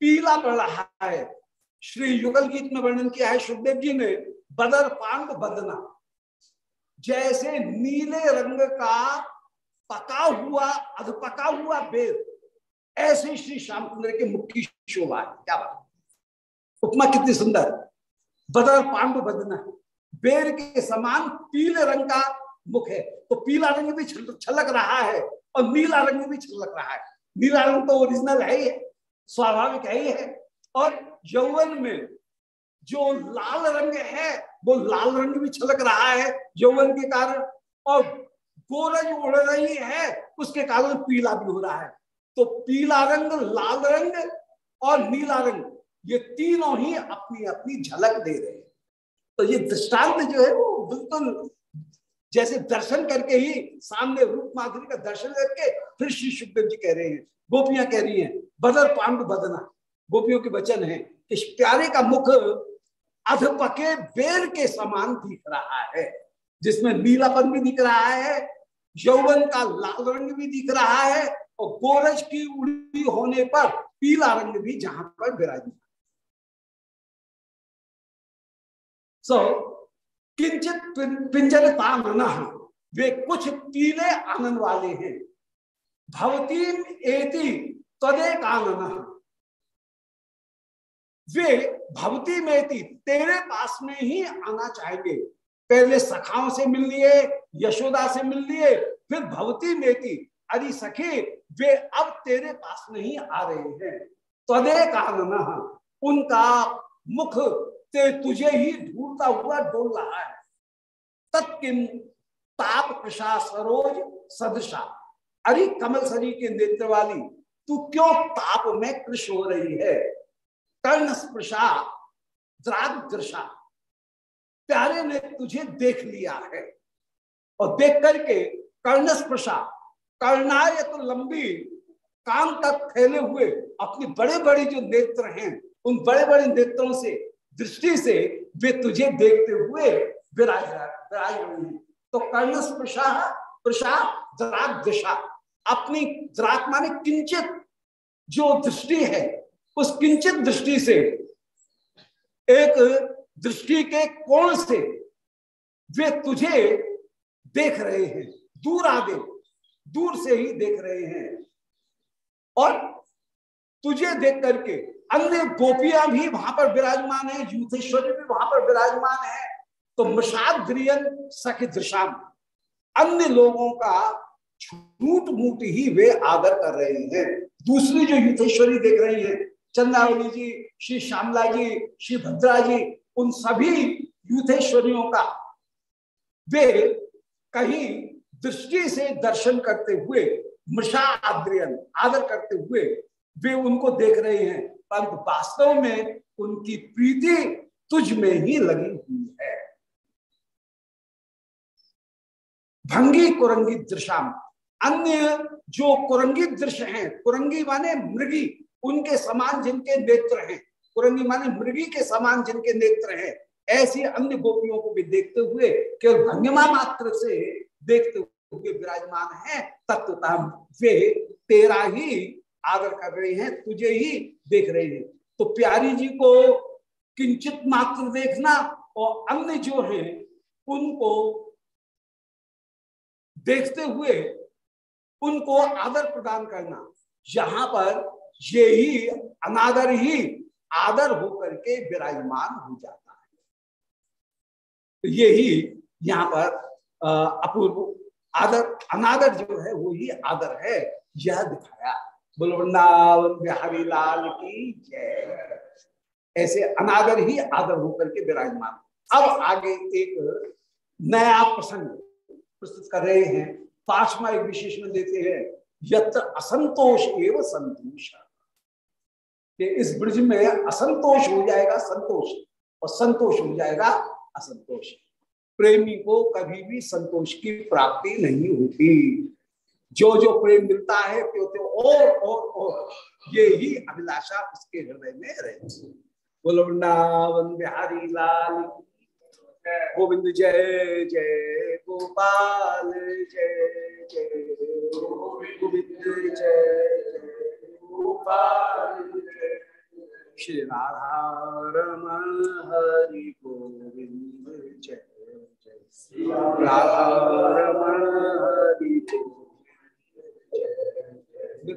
पीला पड़ रहा है। श्री युगल गीत में वर्णन किया है, सुखदेव जी ने, बदर पांड बदना। जैसे नीले रंग का पका हुआ, अध पका हुआ बेर ऐसे श्री श्याम श्यामचंद्र के मुख की शोभा है। क्या बात उपमा कितनी सुंदर। बदर पांडु बदना। बेर के समान पीले रंग का मुख है। तो पीला रंग भी छलक रहा है और नीला रंग भी छलक रहा है। नीला रंग तो ओरिजिनल है ही है। स्वाभाविक है ही है। और यौवन में जो लाल रंग है, वो लाल रंग भी छलक रहा है यौवन के कारण, और गोरज उड़ रही है, उसके कारण पीला भी हो रहा है। तो पीला रंग, लाल रंग और नीला रंग, ये तीनों ही अपनी अपनी झलक दे रहे हैं। तो ये दृष्टांत जो है वो बिल्कुल जैसे दर्शन करके ही सामने रूप माधुरी का दर्शन करके फिर श्री सुखदेव जी कह रहे हैं, गोपियाँ कह रही हैं, बदर पांडु बदना। गोपियों के वचन है इस प्यारे का मुख अध पके बेर के समान दिख रहा है जिसमें नीलापन भी दिख रहा है यौवन का लाल रंग भी दिख रहा है और गोरज की उड़ी होने पर पीला रंग भी जहाँ पर विराजी सो so, किंचित पिंजर तान वे कुछ पीले आनंद वाले हैं। भवतीम एति तदे कानन वे भवती में थी तेरे पास में ही आना चाहेंगे पहले सखाओं से मिल लिए, यशोदा से मिल लिए, फिर भवती में थी अरे सखे, वे अब तेरे पास नहीं आ रहे हैं। तदे कारण उनका मुख ते तुझे ही ढूंढता हुआ डोल रहा है। तत्किन ताप प्रशा सरोज सदशा। अरे कमल सरी के नेत्र वाली, तू क्यों ताप में कृष हो रही है? कर्ण स्पृशा दृशा प्यारे ने तुझे देख लिया है। और देख करके कर्ण स्पृशा कर्णाय तो लंबी कान तक फैले हुए अपनी बड़े बड़े जो नेत्र हैं, उन बड़े बड़े नेत्रों से, दृष्टि से वे तुझे देखते हुए विराज तो कर्ण स्पृशा प्रशा द्राग दिशा अपनी द्राक माने किंचित जो दृष्टि है उस किंचित दृष्टि से, एक दृष्टि के कोण से वे तुझे देख रहे हैं। दूर आगे, दूर से ही देख रहे हैं। और तुझे देख करके अन्य गोपियाँ भी वहाँ पर विराजमान है यूथेश्वरी भी वहाँ पर विराजमान है। तो मशाद सख दृशाम, अन्य लोगों का छूट मूट ही वे आदर कर रहे हैं। दूसरी जो युद्धेश्वरी देख रही है चंद्रावली जी, श्री श्यामला जी, श्री भद्रा जी, उन सभी युद्धेश्वरियों का वे कहीं दृष्टि से दर्शन करते हुए मृषा आद्रियन आदर करते हुए वे उनको देख रहे हैं, परंतु वास्तव में उनकी प्रीति तुझ में ही लगी हुई है। भंगी कुरंगी दृशाम अन्य जो कुरंगी दृश्य हैं, कुरंगी माने मृगी उनके समान जिनके नेत्र हैं। कुरंगी माने मृगी के समान जिनके नेत्र हैं। ऐसी अन्य गोपियों को भी देखते हुए केवल भंगिमा मात्र से देखते हुए विराजमान है। तत्वता वे तेरा ही आदर कर रहे हैं, तुझे ही देख रहे हैं। तो प्यारी जी को किंचित मात्र देखना और अन्य जो है, उनको देखते हुए उनको आदर प्रदान करना। यहाँ पर ये ही अनादर ही आदर होकर के विराजमान हो जाता है। तो ये ही यहाँ पर अपूर्व आदर, अनादर जो है, वो ही आदर है, यह दिखाया। बोलो, वृंदावन बिहारी लाल की जय। ऐसे अनादर ही आदर होकर के विराजमान। अब आगे एक नया प्रसंग प्रस्तुत कर रहे हैं। पांचवा एक विशेष में देते हैं। यत्र असंतोष एवं संतोष। कि इस ब्रिज में असंतोष हो जाएगा संतोष, और संतोष हो जाएगा असंतोष। प्रेमी को कभी भी संतोष की प्राप्ति नहीं होती। जो जो प्रेम मिलता है, त्यो त्यो, और और और, ये ही अभिलाषा उसके हृदय में रहती बोलो, वृंदावन बिहारी लाल, गोविंद जय जय गोपाल, जय जय गोविंद जय जय श्री राधा रमण हरि गोविंद जय जय राधा रमण हरि गोविंद जय